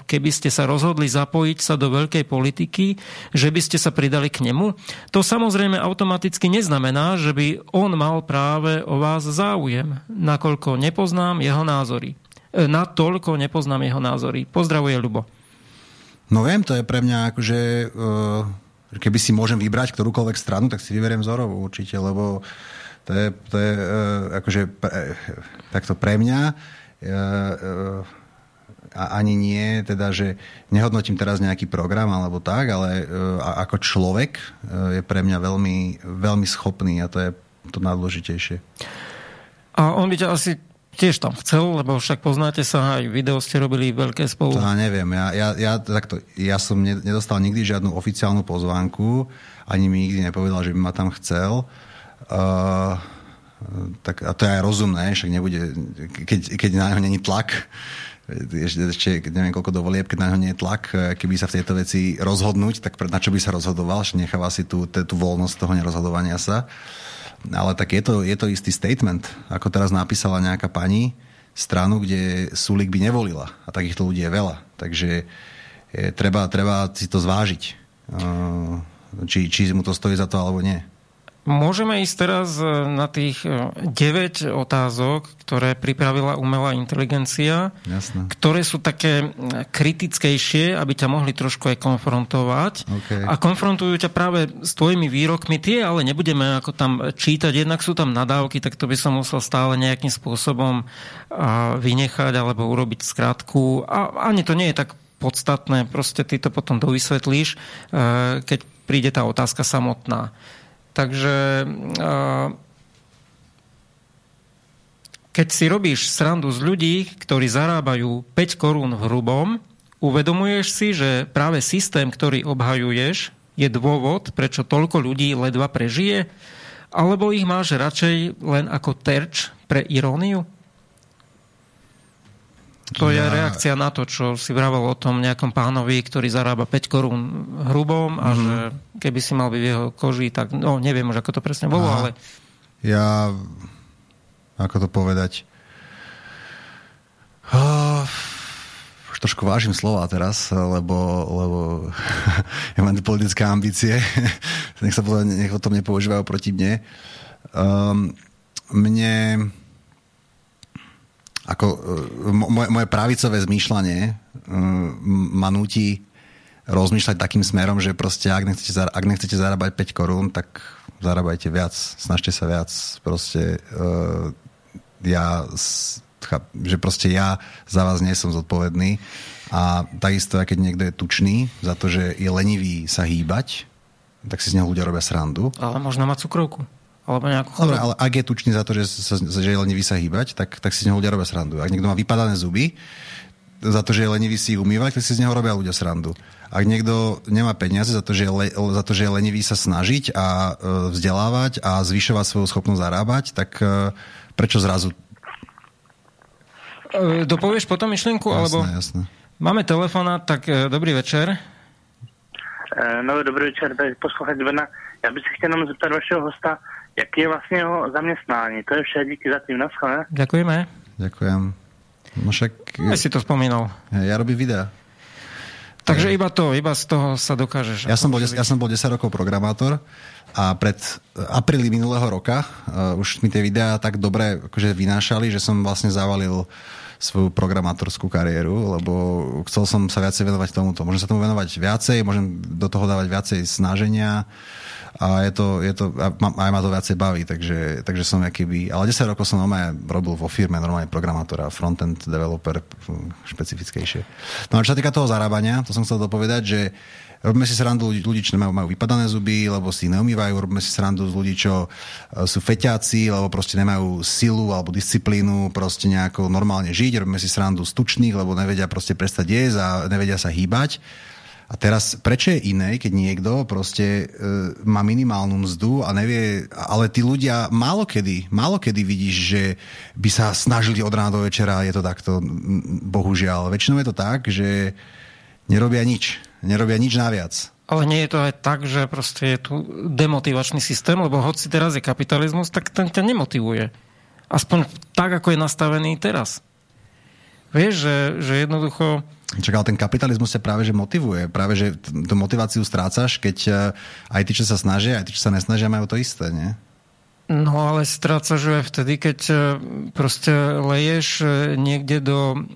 keby ste sa rozhodli zapojiť sa do veľkej politiky, že by ste sa pridali k nemu? To samozrejme automaticky neznamená, že by on mal práve o vás záujem, nakoľko nepoznám jeho názory. E, natoľko nepoznám jeho názory. Pozdravuje Ľubo. No viem, to je pre mňa akože... Uh keby si môžem vybrať ktorúkoľvek stranu, tak si vyberiem Zorovu určite, lebo to je, to je uh, akože pre, takto pre mňa a ani nie, teda, že nehodnotím teraz nejaký program alebo tak, ale uh, ako človek uh, je pre mňa veľmi, veľmi schopný a to je to najdôležitejšie. A on by ťa asi tiež tam chcel, lebo však poznáte sa, aj video ste robili veľké spolu. Ja neviem, ja, ja, ja, takto, ja som nedostal nikdy žiadnu oficiálnu pozvánku, ani mi nikdy nepovedal, že by ma tam chcel. Uh, tak, a to je aj rozumné, však nebude, keď, keď na neho není tlak, ešte, ešte neviem koľko dovolieb, keď na neho nie je tlak, keby sa v tejto veci rozhodnúť, tak na čo by sa rozhodoval, že necháva si tú, tú voľnosť toho nerozhodovania sa. Uh, ale tak je to, je to istý statement, ako teraz napísala nejaká pani stranu, kde Sulik by nevolila. A takýchto ľudí je veľa. Takže je, treba, treba si to zvážiť. Či, či mu to stojí za to, alebo nie. Môžeme ísť teraz e, na tých 9 e, otázok, ktoré pripravila umelá inteligencia, Jasne. ktoré sú také kritickejšie, aby ťa mohli trošku aj konfrontovať. Okay. A konfrontujú ťa práve s tvojimi výrokmi. Tie ale nebudeme ako tam čítať. Jednak sú tam nadávky, tak to by som musel stále nejakým spôsobom vynechať alebo urobiť skratku. A ani to nie je tak podstatné. Proste ty to potom dovysvetlíš, e, keď príde tá otázka samotná. Takže keď si robíš srandu z ľudí, ktorí zarábajú 5 korún hrubom, uvedomuješ si, že práve systém, ktorý obhajuješ, je dôvod, prečo toľko ľudí ledva prežije? Alebo ich máš radšej len ako terč pre iróniu? To je reakcia na to, čo si vravel o tom nejakom pánovi, ktorý zarába 5 korún hrubom a mm. že keby si mal byť v jeho koži, tak no neviem už, ako to presne bolo, Aha. ale... Ja... Ako to povedať? Oh, už trošku vážim slova teraz, lebo, lebo <laughs> ja mám politické ambície. <laughs> nech sa povedať, nech o tom nepoužívajú proti mne. Um, mne ako e, moje, moje pravicové zmýšľanie e, ma nutí rozmýšľať takým smerom, že proste ak nechcete, ak nechcete zarábať 5 korún, tak zarábajte viac, snažte sa viac. Proste uh, ja že proste ja za vás nie som zodpovedný a takisto, keď niekto je tučný za to, že je lenivý sa hýbať, tak si z neho ľudia robia srandu. Ale možno má cukrovku. Alebo nejakú Dobre, ale ak je tučný za to, že, sa, že je lenivý sa hýbať, tak, tak si z neho ľudia robia srandu. Ak niekto má vypadané zuby, za to, že je lenivý si ich umývať, tak si z neho robia ľudia srandu. Ak niekto nemá peniaze za to, že je, le, za to, že je lenivý sa snažiť a e, vzdelávať a zvyšovať svoju schopnosť zarábať, tak e, prečo zrazu? E, dopovieš potom myšlienku? Jasné, alebo... jasné. Máme telefonát, tak e, dobrý večer. E, no, dobrý večer, posluchač Brna. Já bych se chtěl jenom zeptat vašeho hosta, jaký je vlastně jeho zaměstnání. To je vše, díky za tým, naschle. Ďakujeme. Ďakujem. No však... Ja si to spomínal. Ja robím videa. Takže iba to, iba z toho sa dokážeš. Ja som bol, ja som bol 10 rokov programátor a pred apríli minulého roka uh, už mi tie videá tak dobre akože vynášali, že som vlastne zavalil svoju programátorskú kariéru, lebo chcel som sa viacej venovať tomuto. Môžem sa tomu venovať viacej, môžem do toho dávať viacej snaženia a je to, je to aj ma to viacej baví, takže, takže som akýby, ale 10 rokov som normálne robil vo firme normálne programátora, frontend developer špecifickejšie. No a čo sa týka toho zarábania, to som chcel dopovedať, že Robíme si srandu ľudí, čo majú, majú vypadané zuby, lebo si neumývajú. Robíme si srandu z ľudí, čo e, sú feťáci, lebo proste nemajú silu alebo disciplínu proste nejako normálne žiť. Robíme si srandu z tučných, lebo nevedia proste prestať jesť a nevedia sa hýbať. A teraz, prečo je iné, keď niekto proste e, má minimálnu mzdu a nevie, ale tí ľudia málo kedy, málo kedy vidíš, že by sa snažili od rána do večera, je to takto, bohužiaľ. Väčšinou je to tak, že nerobia nič nerobia nič naviac. Ale nie je to aj tak, že proste je tu demotivačný systém, lebo hoci teraz je kapitalizmus, tak ten ťa nemotivuje. Aspoň tak, ako je nastavený teraz. Vieš, že, že jednoducho... Čak, ale ten kapitalizmus ťa práve že motivuje. Práve, že tú motiváciu strácaš, keď eh, aj tí, čo sa snažia, aj tí, čo sa nesnažia, majú to isté, nie? No ale strácaš aj vtedy, keď eh, proste leješ eh, niekde do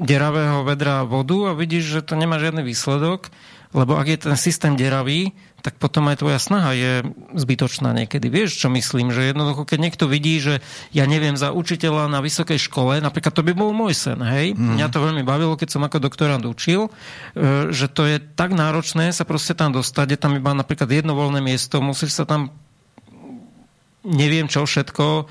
deravého vedra vodu a vidíš, že to nemá žiadny výsledok, lebo ak je ten systém deravý, tak potom aj tvoja snaha je zbytočná niekedy. Vieš, čo myslím? Že jednoducho, keď niekto vidí, že ja neviem, za učiteľa na vysokej škole, napríklad to by bol môj sen, hej? Mm. Mňa to veľmi bavilo, keď som ako doktorant učil, e, že to je tak náročné sa proste tam dostať, je tam iba napríklad jedno voľné miesto, musíš sa tam neviem čo všetko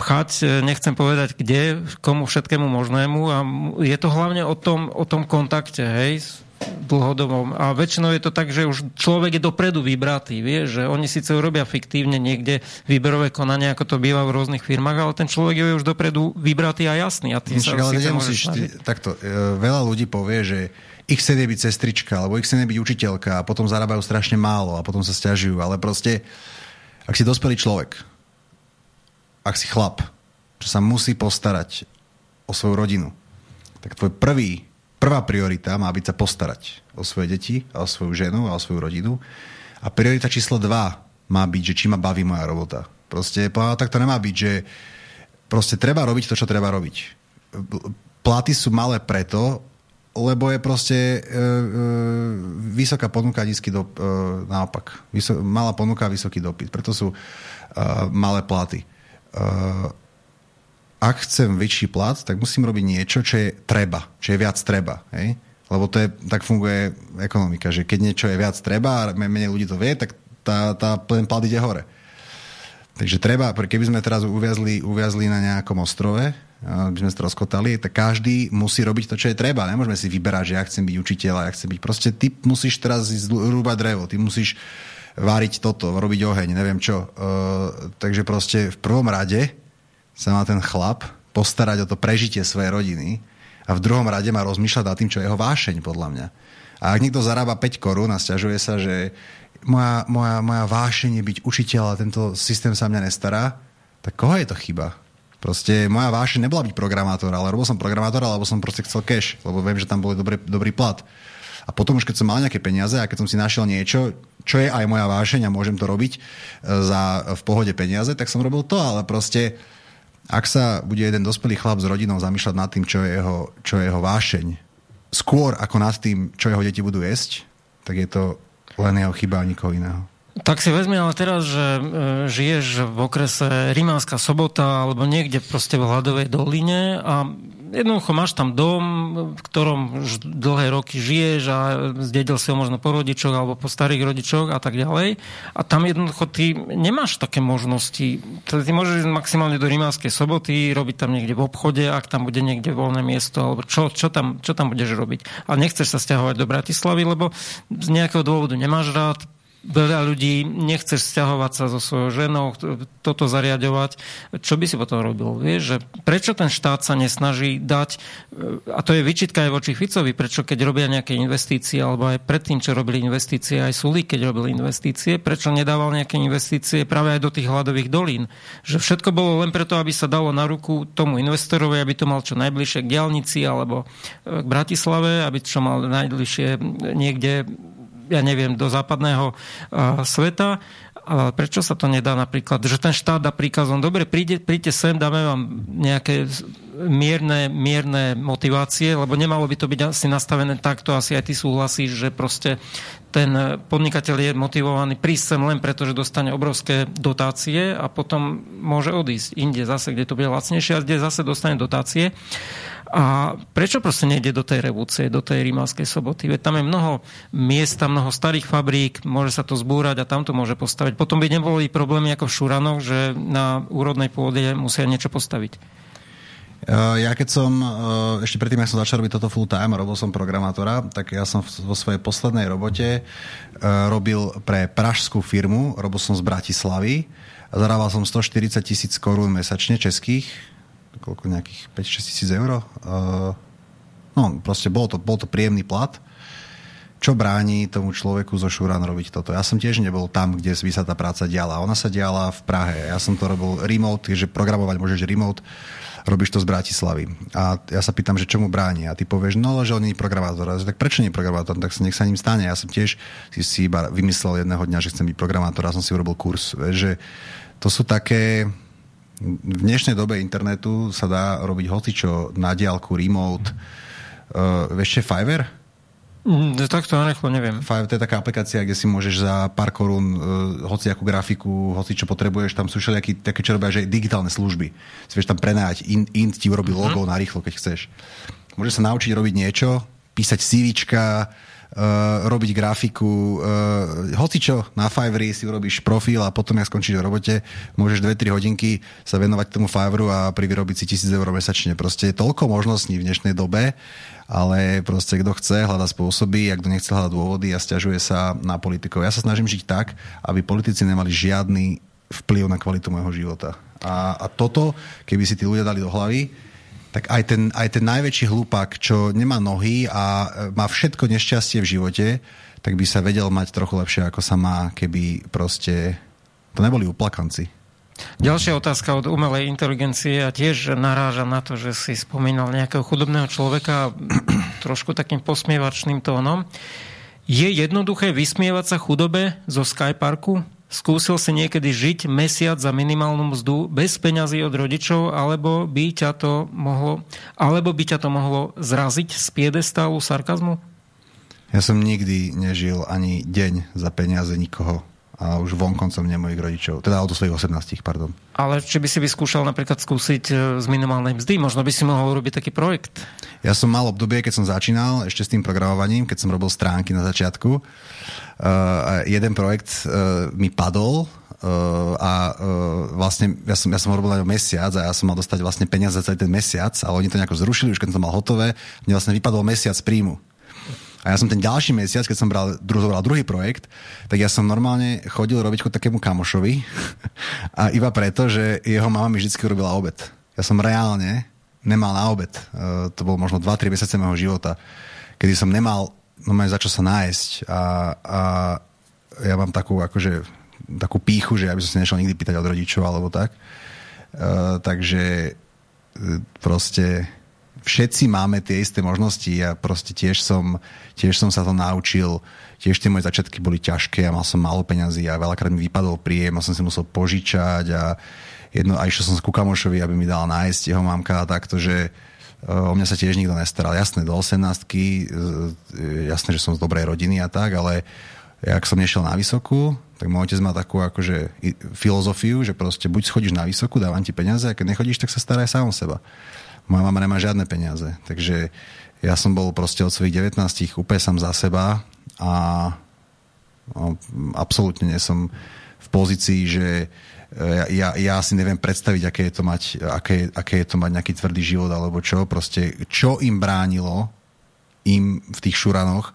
pchať, e, nechcem povedať kde, komu všetkému možnému a je to hlavne o tom, o tom kontakte, hej, dlhodobom. A väčšinou je to tak, že už človek je dopredu vybratý, vie, že oni síce urobia fiktívne niekde výberové konanie, ako to býva v rôznych firmách, ale ten človek je už dopredu vybratý a jasný. A ty Však, ale nemusíš, ty, takto, e, veľa ľudí povie, že ich chce byť sestrička, alebo ich chce byť učiteľka a potom zarábajú strašne málo a potom sa stiažujú, ale proste, ak si dospelý človek, ak si chlap, čo sa musí postarať o svoju rodinu, tak tvoj prvý, prvá priorita má byť sa postarať o svoje deti, a o svoju ženu a o svoju rodinu. A priorita číslo dva má byť, že či ma baví moja robota. Proste tak to nemá byť, že proste treba robiť to, čo treba robiť. Platy sú malé preto, lebo je proste e, e, vysoká ponuka, nízky do, e, naopak. Vyso, malá ponuka, vysoký dopyt. Preto sú e, malé platy uh, ak chcem väčší plat, tak musím robiť niečo, čo je treba, čo je viac treba. Hej? Lebo to je, tak funguje ekonomika, že keď niečo je viac treba a menej ľudí to vie, tak tá, tá, ten plat ide hore. Takže treba, keby sme teraz uviazli, uviazli na nejakom ostrove, by sme sa rozkotali, tak každý musí robiť to, čo je treba. Nemôžeme si vyberať, že ja chcem byť učiteľ, ja chcem byť... Proste ty musíš teraz rúbať drevo, ty musíš váriť toto, robiť oheň, neviem čo. Uh, takže proste v prvom rade sa má ten chlap postarať o to prežitie svojej rodiny a v druhom rade má rozmýšľať nad tým, čo je jeho vášeň, podľa mňa. A ak niekto zarába 5 korún a stiažuje sa, že moja, moja, moja vášeň je byť učiteľ a tento systém sa mňa nestará, tak koho je to chyba? Proste moja vášeň nebola byť programátor, ale robil som programátor, alebo som proste chcel cash, lebo viem, že tam bol dobrý, dobrý plat. A potom už keď som mal nejaké peniaze a keď som si našiel niečo, čo je aj moja vášeň a môžem to robiť e, za v pohode peniaze, tak som robil to, ale proste ak sa bude jeden dospelý chlap s rodinou zamýšľať nad tým, čo je jeho, čo je jeho vášeň, skôr ako nad tým, čo jeho deti budú jesť, tak je to len jeho chyba a nikoho iného. Tak si vezmi ale teraz, že e, žiješ v okrese Rimánska sobota alebo niekde proste v Hladovej doline a jednoducho máš tam dom, v ktorom už dlhé roky žiješ a zdedil si ho možno po rodičoch alebo po starých rodičoch a tak ďalej. A tam jednoducho ty nemáš také možnosti. Ty môžeš ísť maximálne do Rimánskej soboty, robiť tam niekde v obchode, ak tam bude niekde voľné miesto, alebo čo, čo, tam, čo tam budeš robiť. A nechceš sa stiahovať do Bratislavy, lebo z nejakého dôvodu nemáš rád veľa ľudí nechceš stiahovať sa so svojou ženou, toto zariadovať. Čo by si potom robil? Vieš, že prečo ten štát sa nesnaží dať, a to je vyčitka aj voči Ficovi, prečo keď robia nejaké investície, alebo aj predtým, čo robili investície, aj Sulík, keď robili investície, prečo nedával nejaké investície práve aj do tých hladových dolín? Že všetko bolo len preto, aby sa dalo na ruku tomu investorovi, aby to mal čo najbližšie k diálnici alebo k Bratislave, aby čo mal najbližšie niekde ja neviem, do západného sveta. A prečo sa to nedá napríklad, že ten štát dá príkazom, dobre, príde, príďte sem, dáme vám nejaké mierne, mierne motivácie, lebo nemalo by to byť asi nastavené takto, asi aj ty súhlasíš, že proste ten podnikateľ je motivovaný prísť sem len preto, že dostane obrovské dotácie a potom môže odísť inde zase, kde to bude lacnejšie a kde zase dostane dotácie. A prečo proste nejde do tej revúcie, do tej rímavskej soboty? Veď tam je mnoho miesta, mnoho starých fabrík, môže sa to zbúrať a tam to môže postaviť. Potom by neboli problémy ako v Šuranoch, že na úrodnej pôde musia niečo postaviť. Ja keď som, ešte predtým, ako som začal robiť toto full time, robil som programátora, tak ja som vo svojej poslednej robote robil pre pražskú firmu, robil som z Bratislavy a zarával som 140 tisíc korún mesačne českých, koľko nejakých 5-6 tisíc eur. No, proste bol to, bol to príjemný plat. Čo bráni tomu človeku zo Šuran robiť toto? Ja som tiež nebol tam, kde by sa tá práca diala. Ona sa diala v Prahe. Ja som to robil remote, takže programovať môžeš remote robíš to z Bratislavy. A ja sa pýtam, že čomu bráni. A ty povieš, no, že on nie je programátor. A tak prečo nie je programátor? Tak nech sa ním stane. Ja som tiež si, si iba vymyslel jedného dňa, že chcem byť programátor a som si urobil kurz. Že to sú také v dnešnej dobe internetu sa dá robiť hocičo na diálku, remote. Uh, čo je Fiverr? Mm, tak to narýchlo neviem. Fiverr to je taká aplikácia, kde si môžeš za pár korún uh, hoci akú grafiku, hoci čo potrebuješ, tam sú všelijakí také, čo robia, že digitálne služby. Si vieš tam prenajať, int, int ti urobí logo uh-huh. narýchlo, keď chceš. Môžeš sa naučiť robiť niečo, písať CVčka, uh, robiť grafiku, uh, hocičo na Fiverr si urobíš profil a potom, ak skončíš v robote, môžeš 2-3 hodinky sa venovať tomu Fiverru a pri vyrobiť si 1000 eur mesačne. Proste je toľko možností v dnešnej dobe, ale proste kto chce, hľada spôsoby, ak kto nechce hľadať dôvody a stiažuje sa na politikov. Ja sa snažím žiť tak, aby politici nemali žiadny vplyv na kvalitu môjho života. A, a toto, keby si tí ľudia dali do hlavy, tak aj ten, aj ten najväčší hlupák, čo nemá nohy a má všetko nešťastie v živote, tak by sa vedel mať trochu lepšie, ako sa má, keby proste to neboli uplakanci. Ďalšia otázka od umelej inteligencie a tiež naráža na to, že si spomínal nejakého chudobného človeka <clears throat> trošku takým posmievačným tónom. Je jednoduché vysmievať sa chudobe zo Skyparku? Skúsil si niekedy žiť mesiac za minimálnu mzdu bez peňazí od rodičov, alebo by ťa to mohlo, alebo by ťa to mohlo zraziť z piedestálu sarkazmu? Ja som nikdy nežil ani deň za peniaze nikoho a už vonkoncom nie mojich rodičov. Teda od svojich 18, pardon. Ale či by si vyskúšal napríklad skúsiť e, z minimálnej mzdy? Možno by si mohol urobiť taký projekt? Ja som mal obdobie, keď som začínal ešte s tým programovaním, keď som robil stránky na začiatku. Uh, jeden projekt uh, mi padol, Uh, a uh, vlastne ja som, ja som robil len mesiac a ja som mal dostať vlastne peniaze za celý ten mesiac, ale oni to nejako zrušili, už keď som mal hotové, mne vlastne vypadol mesiac príjmu. A ja som ten ďalší mesiac, keď som bral, bral druhý projekt, tak ja som normálne chodil robiť ku takému kamošovi <laughs> a iba preto, že jeho mama mi vždy urobila obed. Ja som reálne nemal na obed. Uh, to bolo možno 2-3 mesiace môjho života, kedy som nemal no za čo sa nájsť a, a ja mám takú akože takú píchu, že ja by som si nešiel nikdy pýtať od rodičov alebo tak. Uh, takže uh, proste všetci máme tie isté možnosti. Ja proste tiež som, tiež som sa to naučil. Tiež tie moje začiatky boli ťažké a mal som málo peňazí a veľakrát mi vypadol príjem a som si musel požičať a jedno, a išiel som ku kamošovi, aby mi dal nájsť jeho mamka a takto, že o mňa sa tiež nikto nestaral. Jasné, do 18 jasné, že som z dobrej rodiny a tak, ale ak som nešiel na vysokú, tak môj otec má takú akože filozofiu, že proste buď schodíš na vysokú, dávam ti peniaze, a keď nechodíš, tak sa staraj sám o seba. Moja mama nemá žiadne peniaze. Takže ja som bol proste od svojich 19 úplne sám za seba a no, absolútne nie som v pozícii, že ja, ja, ja si neviem predstaviť, aké je, to mať, aké, aké je to mať nejaký tvrdý život alebo čo. Proste, čo im bránilo im v tých šuranoch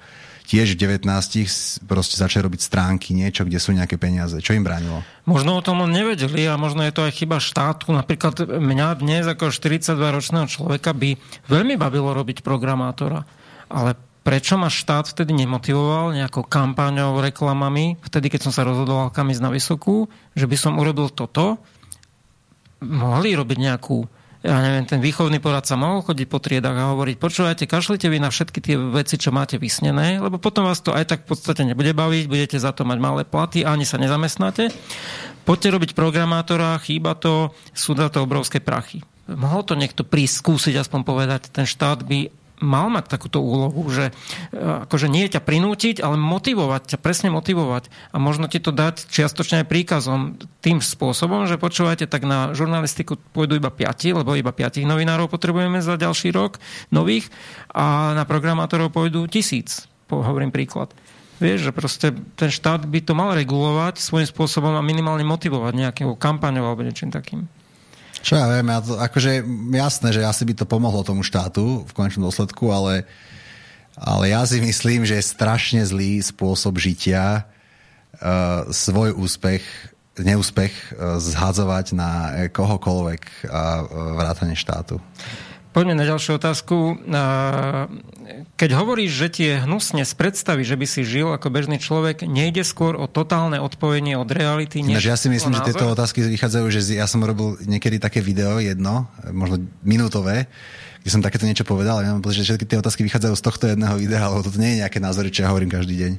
tiež v 19 proste začali robiť stránky, niečo, kde sú nejaké peniaze. Čo im bránilo? Možno o tom nevedeli a možno je to aj chyba štátu. Napríklad mňa dnes ako 42-ročného človeka by veľmi bavilo robiť programátora. Ale prečo ma štát vtedy nemotivoval nejakou kampaňou, reklamami, vtedy keď som sa rozhodoval kam ísť na vysokú, že by som urobil toto, mohli robiť nejakú ja neviem, ten výchovný poradca mohol chodiť po triedach a hovoriť, počúvajte, kašlite vy na všetky tie veci, čo máte vysnené, lebo potom vás to aj tak v podstate nebude baviť, budete za to mať malé platy, ani sa nezamestnáte. Poďte robiť programátora, chýba to, sú na to obrovské prachy. mohol to niekto prísť aspoň povedať, ten štát by mal mať takúto úlohu, že e, akože nie ťa prinútiť, ale motivovať ťa, presne motivovať a možno ti to dať čiastočne aj príkazom tým spôsobom, že počúvajte, tak na žurnalistiku pôjdu iba piati, lebo iba piatich novinárov potrebujeme za ďalší rok nových a na programátorov pôjdu tisíc, hovorím príklad. Vieš, že proste ten štát by to mal regulovať svojím spôsobom a minimálne motivovať nejakou kampaňou alebo niečím takým. Čo ja viem, ja to, akože jasné, že asi by to pomohlo tomu štátu v konečnom dôsledku, ale, ale ja si myslím, že je strašne zlý spôsob žitia uh, svoj úspech, neúspech uh, zhadzovať na kohokoľvek a uh, vrátane štátu. Poďme na ďalšiu otázku. Keď hovoríš, že ti je hnusne z predstavy, že by si žil ako bežný človek, nejde skôr o totálne odpojenie od reality? Než ja si myslím, že tieto otázky vychádzajú, že ja som robil niekedy také video, jedno, možno minútové, kde som takéto niečo povedal, ja mám pocit, že všetky tie otázky vychádzajú z tohto jedného videa, lebo toto nie je nejaké názory, čo ja hovorím každý deň.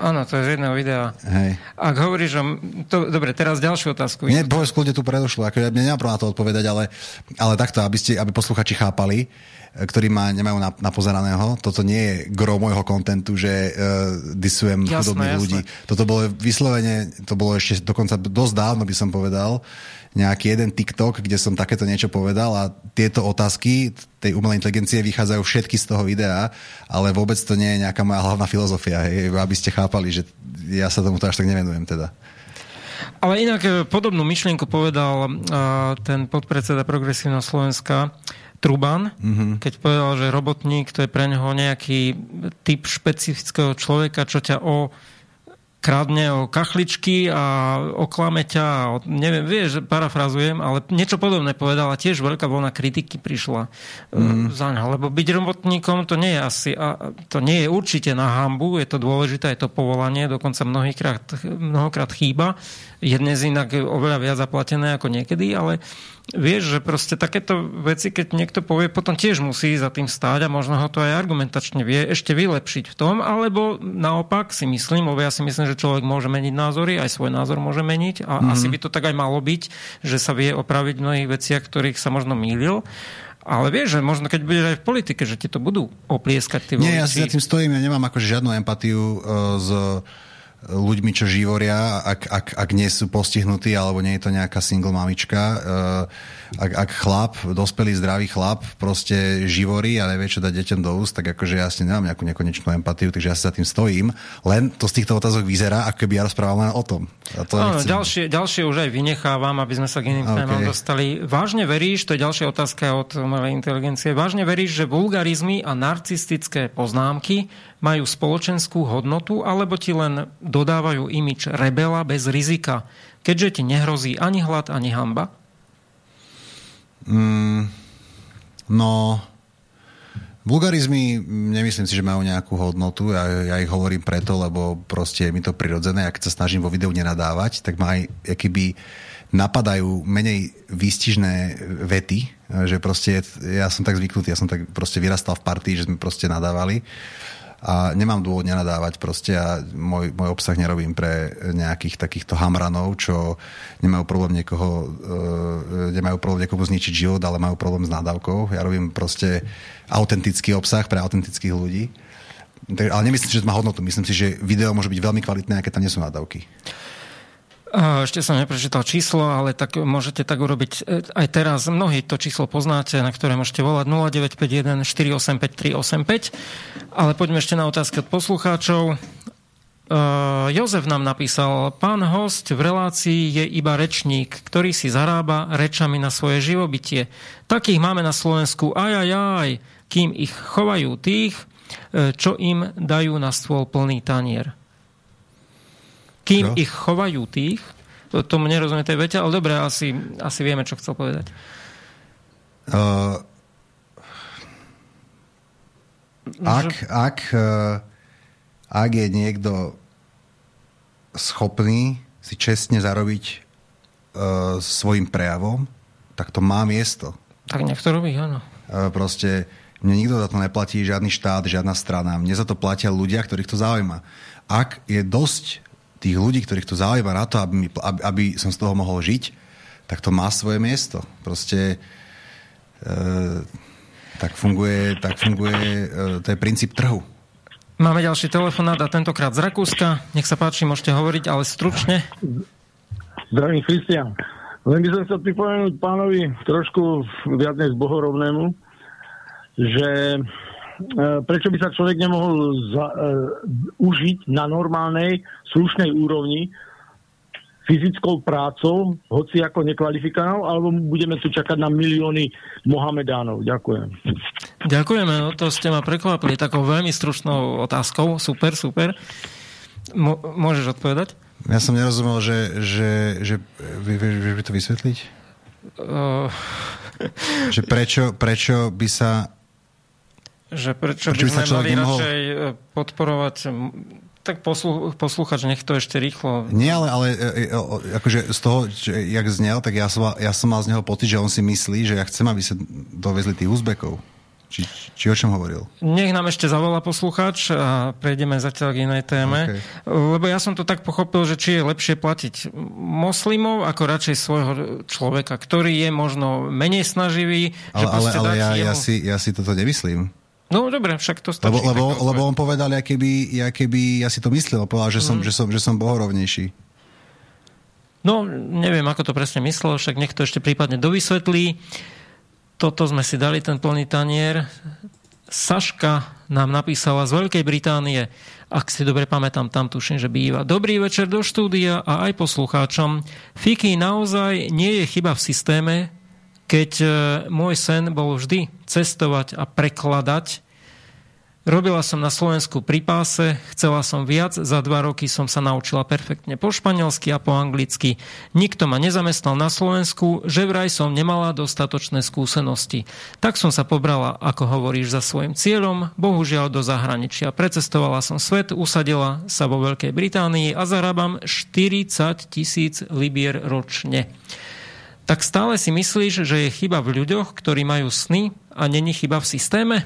Áno, to je z jedného videa. Hej. Ak hovoríš o... To, dobre, teraz ďalšiu otázku. Nie, povedz kľudne tu predošlo. Ako ja nemám na to odpovedať, ale, ale takto, aby, ste, aby posluchači chápali, ktorí ma nemajú napozeraného. Toto nie je gro môjho kontentu, že uh, disujem jasné, chudobných jasné. ľudí. Toto bolo vyslovene, to bolo ešte dokonca dosť dávno, by som povedal, nejaký jeden TikTok, kde som takéto niečo povedal a tieto otázky tej umelej inteligencie vychádzajú všetky z toho videa, ale vôbec to nie je nejaká moja hlavná filozofia, hej, aby ste chápali, že ja sa tomu to až tak nevenujem teda. Ale inak e, podobnú myšlienku povedal uh, ten podpredseda Progresívneho Slovenska Truban, mm-hmm. keď povedal, že robotník to je pre neho nejaký typ špecifického človeka, čo ťa o kradne o kachličky a oklame ťa neviem, vieš, parafrazujem, ale niečo podobné povedala, tiež veľká vlna kritiky prišla mm. za ňa, lebo byť robotníkom to nie je asi, a to nie je určite na hambu, je to dôležité, je to povolanie, dokonca mnohokrát, mnohokrát chýba, je dnes inak oveľa viac zaplatené ako niekedy, ale vieš, že proste takéto veci, keď niekto povie, potom tiež musí za tým stáť a možno ho to aj argumentačne vie ešte vylepšiť v tom, alebo naopak si myslím, lebo ja si myslím, že človek môže meniť názory, aj svoj názor môže meniť a mm-hmm. asi by to tak aj malo byť, že sa vie opraviť v mnohých veciach, ktorých sa možno mýlil. Ale vieš, že možno keď budeš aj v politike, že ti to budú oplieskať tí Nie, ja si za tým stojím, ja nemám akože žiadnu empatiu uh, z ľuďmi, čo živoria, ak, ak, ak nie sú postihnutí, alebo nie je to nejaká single mamička. Uh, ak, ak chlap, dospelý zdravý chlap, proste živorí a nevie, čo dať deťom do úst, tak akože ja si nemám nejakú nekonečnú empatiu, takže ja si za tým stojím. Len to z týchto otázok vyzerá, ako keby ja rozprával len o tom. A to no, ďalšie, ďalšie už aj vynechávam, aby sme sa k iným okay. témam dostali. Vážne veríš, to je ďalšia otázka od umelej inteligencie, vážne veríš, že vulgarizmy a narcistické poznámky majú spoločenskú hodnotu, alebo ti len dodávajú imič rebela bez rizika, keďže ti nehrozí ani hlad, ani hamba? Mm, no, vulgarizmy nemyslím si, že majú nejakú hodnotu. Ja, ja ich hovorím preto, lebo proste je mi to prirodzené. Keď sa snažím vo videu nenadávať, tak ma aj keby napadajú menej výstižné vety, že proste ja som tak zvyknutý, ja som tak proste vyrastal v partii, že sme proste nadávali a nemám dôvod nenadávať proste a môj, môj obsah nerobím pre nejakých takýchto hamranov, čo nemajú problém niekoho e, nemajú problém niekomu zničiť život, ale majú problém s nadávkou. Ja robím proste autentický obsah pre autentických ľudí. Ale nemyslím si, že to má hodnotu. Myslím si, že video môže byť veľmi kvalitné, aké tam nie sú nadávky. Ešte som neprečítal číslo, ale tak môžete tak urobiť e, aj teraz. Mnohí to číslo poznáte, na ktoré môžete volať 0951 485 385. Ale poďme ešte na otázky od poslucháčov. Uh, Jozef nám napísal, pán host v relácii je iba rečník, ktorý si zarába rečami na svoje živobytie. Takých máme na Slovensku aj aj aj, kým ich chovajú tých, čo im dajú na stôl plný tanier. Kým čo? ich chovajú tých, to, tomu nerozumie tej vete, ale dobre, asi, asi vieme, čo chcel povedať. Uh, ak, ak, uh, ak je niekto schopný si čestne zarobiť uh, svojim prejavom, tak to má miesto. Tak nech to robí, áno. Uh, proste mne nikto za to neplatí, žiadny štát, žiadna strana. Mne za to platia ľudia, ktorých to zaujíma. Ak je dosť tých ľudí, ktorých to zaujíma na to, aby, mi, aby, aby som z toho mohol žiť, tak to má svoje miesto. Proste tak funguje, tak funguje, to je princíp trhu. Máme ďalší telefonát a tentokrát z Rakúska. Nech sa páči, môžete hovoriť, ale stručne. Zdravím, Christian. Len by som chcel pripomenúť pánovi trošku viac než bohorovnému, že e, prečo by sa človek nemohol za, uh, užiť na normálnej, slušnej úrovni fyzickou prácou, hoci ako nekvalifikánov, alebo budeme tu čakať na milióny Mohamedánov. Ďakujem. Ďakujeme, no to ste ma prekvapili takou veľmi stručnou otázkou. Super, super. môžeš odpovedať? Ja som nerozumel, že, že, že vieš by to vysvetliť? Uh... Že prečo, prečo by sa že prečo, prečo by sme mali radšej e, podporovať tak poslu, poslúchač, nech to ešte rýchlo... Nie, ale, ale e, e, akože z toho, že, jak znel, tak ja som, ja som mal z neho pocit, že on si myslí, že ja chcem, aby sa dovezli tých Uzbekov. Či, či o čom hovoril? Nech nám ešte zavolá poslucháč a prejdeme zatiaľ k inej téme. Okay. Lebo ja som to tak pochopil, že či je lepšie platiť moslimov ako radšej svojho človeka, ktorý je možno menej snaživý. Ale, ale, ale ja, jeho... ja, si, ja si toto nemyslím. No dobre, však to stačí. Lebo, lebo, lebo on povedal, ja keby, ja keby, ja si to myslel, povedal, že som, mm. že som, že som bohorovnejší. No, neviem, ako to presne myslel, však nech to ešte prípadne dovysvetlí. Toto sme si dali, ten plný tanier. Saška nám napísala z Veľkej Británie, ak si dobre pamätám, tam tuším, že býva. Dobrý večer do štúdia a aj poslucháčom. Fiki naozaj nie je chyba v systéme, keď e, môj sen bol vždy cestovať a prekladať Robila som na Slovensku pri páse, chcela som viac, za dva roky som sa naučila perfektne po španielsky a po anglicky. Nikto ma nezamestnal na Slovensku, že vraj som nemala dostatočné skúsenosti. Tak som sa pobrala, ako hovoríš, za svojim cieľom, bohužiaľ do zahraničia. Precestovala som svet, usadila sa vo Veľkej Británii a zarábam 40 tisíc libier ročne. Tak stále si myslíš, že je chyba v ľuďoch, ktorí majú sny a není chyba v systéme?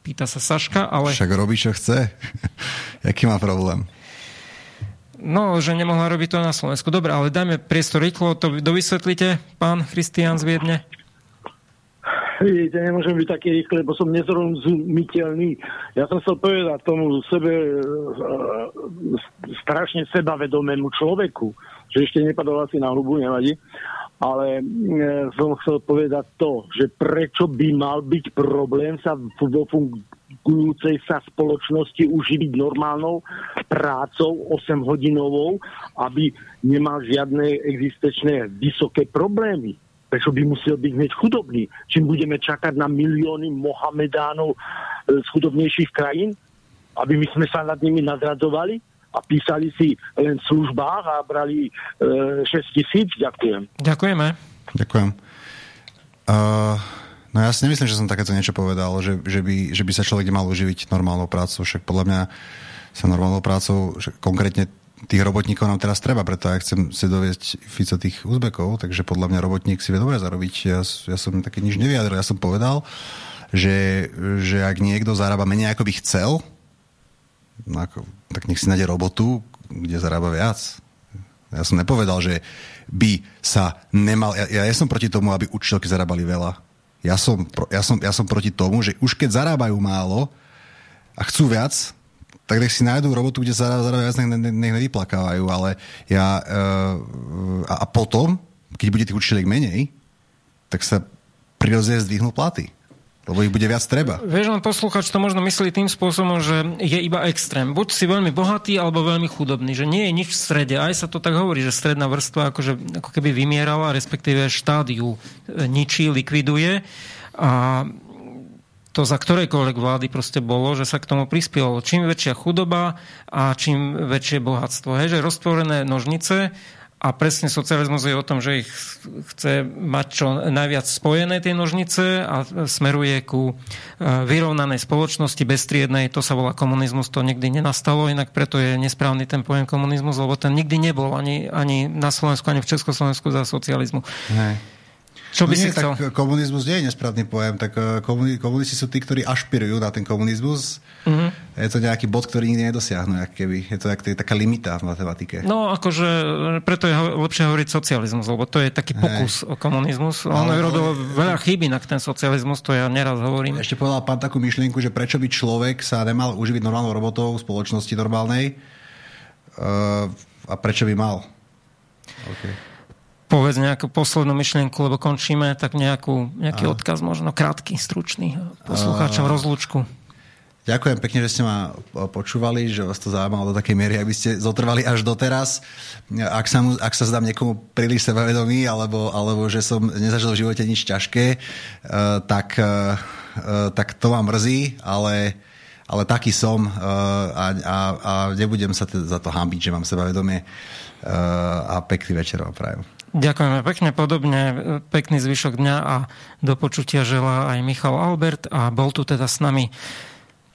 Pýta sa Saška, ale... Však robí, čo chce. <laughs> Jaký má problém? No, že nemohla robiť to na Slovensku. Dobre, ale dajme priestor rýchlo, to dovysvetlite, pán Christian z Viedne. Vidíte, nemôžem byť taký rýchle, lebo som nezrozumiteľný. Ja som chcel povedať tomu sebe, e, strašne sebavedomému človeku, že ešte nepadol asi na hlubu, nevadí, ale e, som chcel povedať to, že prečo by mal byť problém sa vo fungujúcej sa spoločnosti uživiť normálnou prácou 8-hodinovou, aby nemal žiadne existenčné vysoké problémy. Prečo by musel byť hneď chudobný? Čím budeme čakať na milióny Mohamedánov e, z chudobnejších krajín? Aby my sme sa nad nimi nadradzovali? A písali si len v službách a brali e, 6 tisíc. Ďakujem. Ďakujeme. Ďakujem. Uh, no ja si nemyslím, že som takéto niečo povedal, že, že, by, že by sa človek nemal uživiť normálnou prácou. Však podľa mňa sa normálnou prácou, že konkrétne tých robotníkov nám teraz treba, preto ja chcem si doviesť Fico tých Uzbekov, takže podľa mňa robotník si vie dobre zarobiť. Ja, ja som také nič nevyjadril, ja som povedal, že, že ak niekto zarába menej ako by chcel, no ako, tak nech si nájde robotu, kde zarába viac. Ja som nepovedal, že by sa nemal... Ja, ja som proti tomu, aby učiteľky zarábali veľa. Ja som, ja, som, ja som proti tomu, že už keď zarábajú málo a chcú viac, tak nech si nájdú robotu, kde zarábajú viac, nech, nech, nech nevyplakávajú. Ale ja... Uh, a, a potom, keď bude tých učiteľiek menej, tak sa prirodzene zdvihnú platy. Lebo ich bude viac treba. Vieš, len posluchač to možno myslí tým spôsobom, že je iba extrém. Buď si veľmi bohatý, alebo veľmi chudobný. Že nie je nič v strede. Aj sa to tak hovorí, že stredná vrstva akože, ako keby vymierala, respektíve štádiu e, ničí, likviduje. A to za ktorejkoľvek vlády proste bolo, že sa k tomu prispielo. Čím väčšia chudoba a čím väčšie bohatstvo. Hej, že roztvorené nožnice a presne socializmus je o tom, že ich chce mať čo najviac spojené tie nožnice a smeruje ku e, vyrovnanej spoločnosti beztriednej. To sa volá komunizmus, to nikdy nenastalo, inak preto je nesprávny ten pojem komunizmus, lebo ten nikdy nebol ani, ani na Slovensku, ani v Československu za socializmu. Hej. Čo by no si nie, chcel? Tak komunizmus nie je nesprávny pojem, tak eh, komuni- komunisti sú tí, ktorí ašpirujú na ten komunizmus. Mhm. Je to nejaký bod, ktorý nikdy nedosiahnu, keby. Je to jak, taká limita v matematike. No, akože preto je ho- lepšie hovoriť socializmus, lebo to je taký pokus o komunizmus. On Ale- robil veľa chýb inak ten socializmus, to ja neraz hovorím. Ešte povedal pán takú myšlienku, že prečo by človek sa nemal uživiť normálnou robotou v spoločnosti normálnej uh, a prečo by mal. Okay. Povedz nejakú poslednú myšlienku, lebo končíme, tak nejakú, nejaký Áno. odkaz možno krátky, stručný poslucháčom rozlúčku. Ďakujem pekne, že ste ma počúvali, že vás to zaujímalo do takej miery, aby ste zotrvali až doteraz. Ak sa, mu, ak sa zdám niekomu príliš sebavedomý, alebo, alebo že som nezažil v živote nič ťažké, uh, tak, uh, uh, tak to ma mrzí, ale, ale taký som a, a, a nebudem sa te, za to hambiť, že mám sebavedomie a pekný večer vám prajem. Ďakujeme pekne, podobne pekný zvyšok dňa a do počutia želá aj Michal Albert a bol tu teda s nami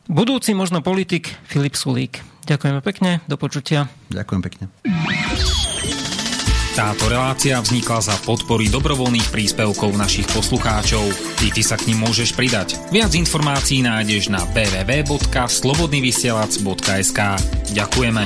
budúci možno politik Filip Sulík. Ďakujeme pekne, do počutia. Ďakujem pekne. Táto relácia vznikla za podpory dobrovoľných príspevkov našich poslucháčov. I ty sa k ním môžeš pridať. Viac informácií nájdeš na www.slobodnyvysielac.sk Ďakujeme.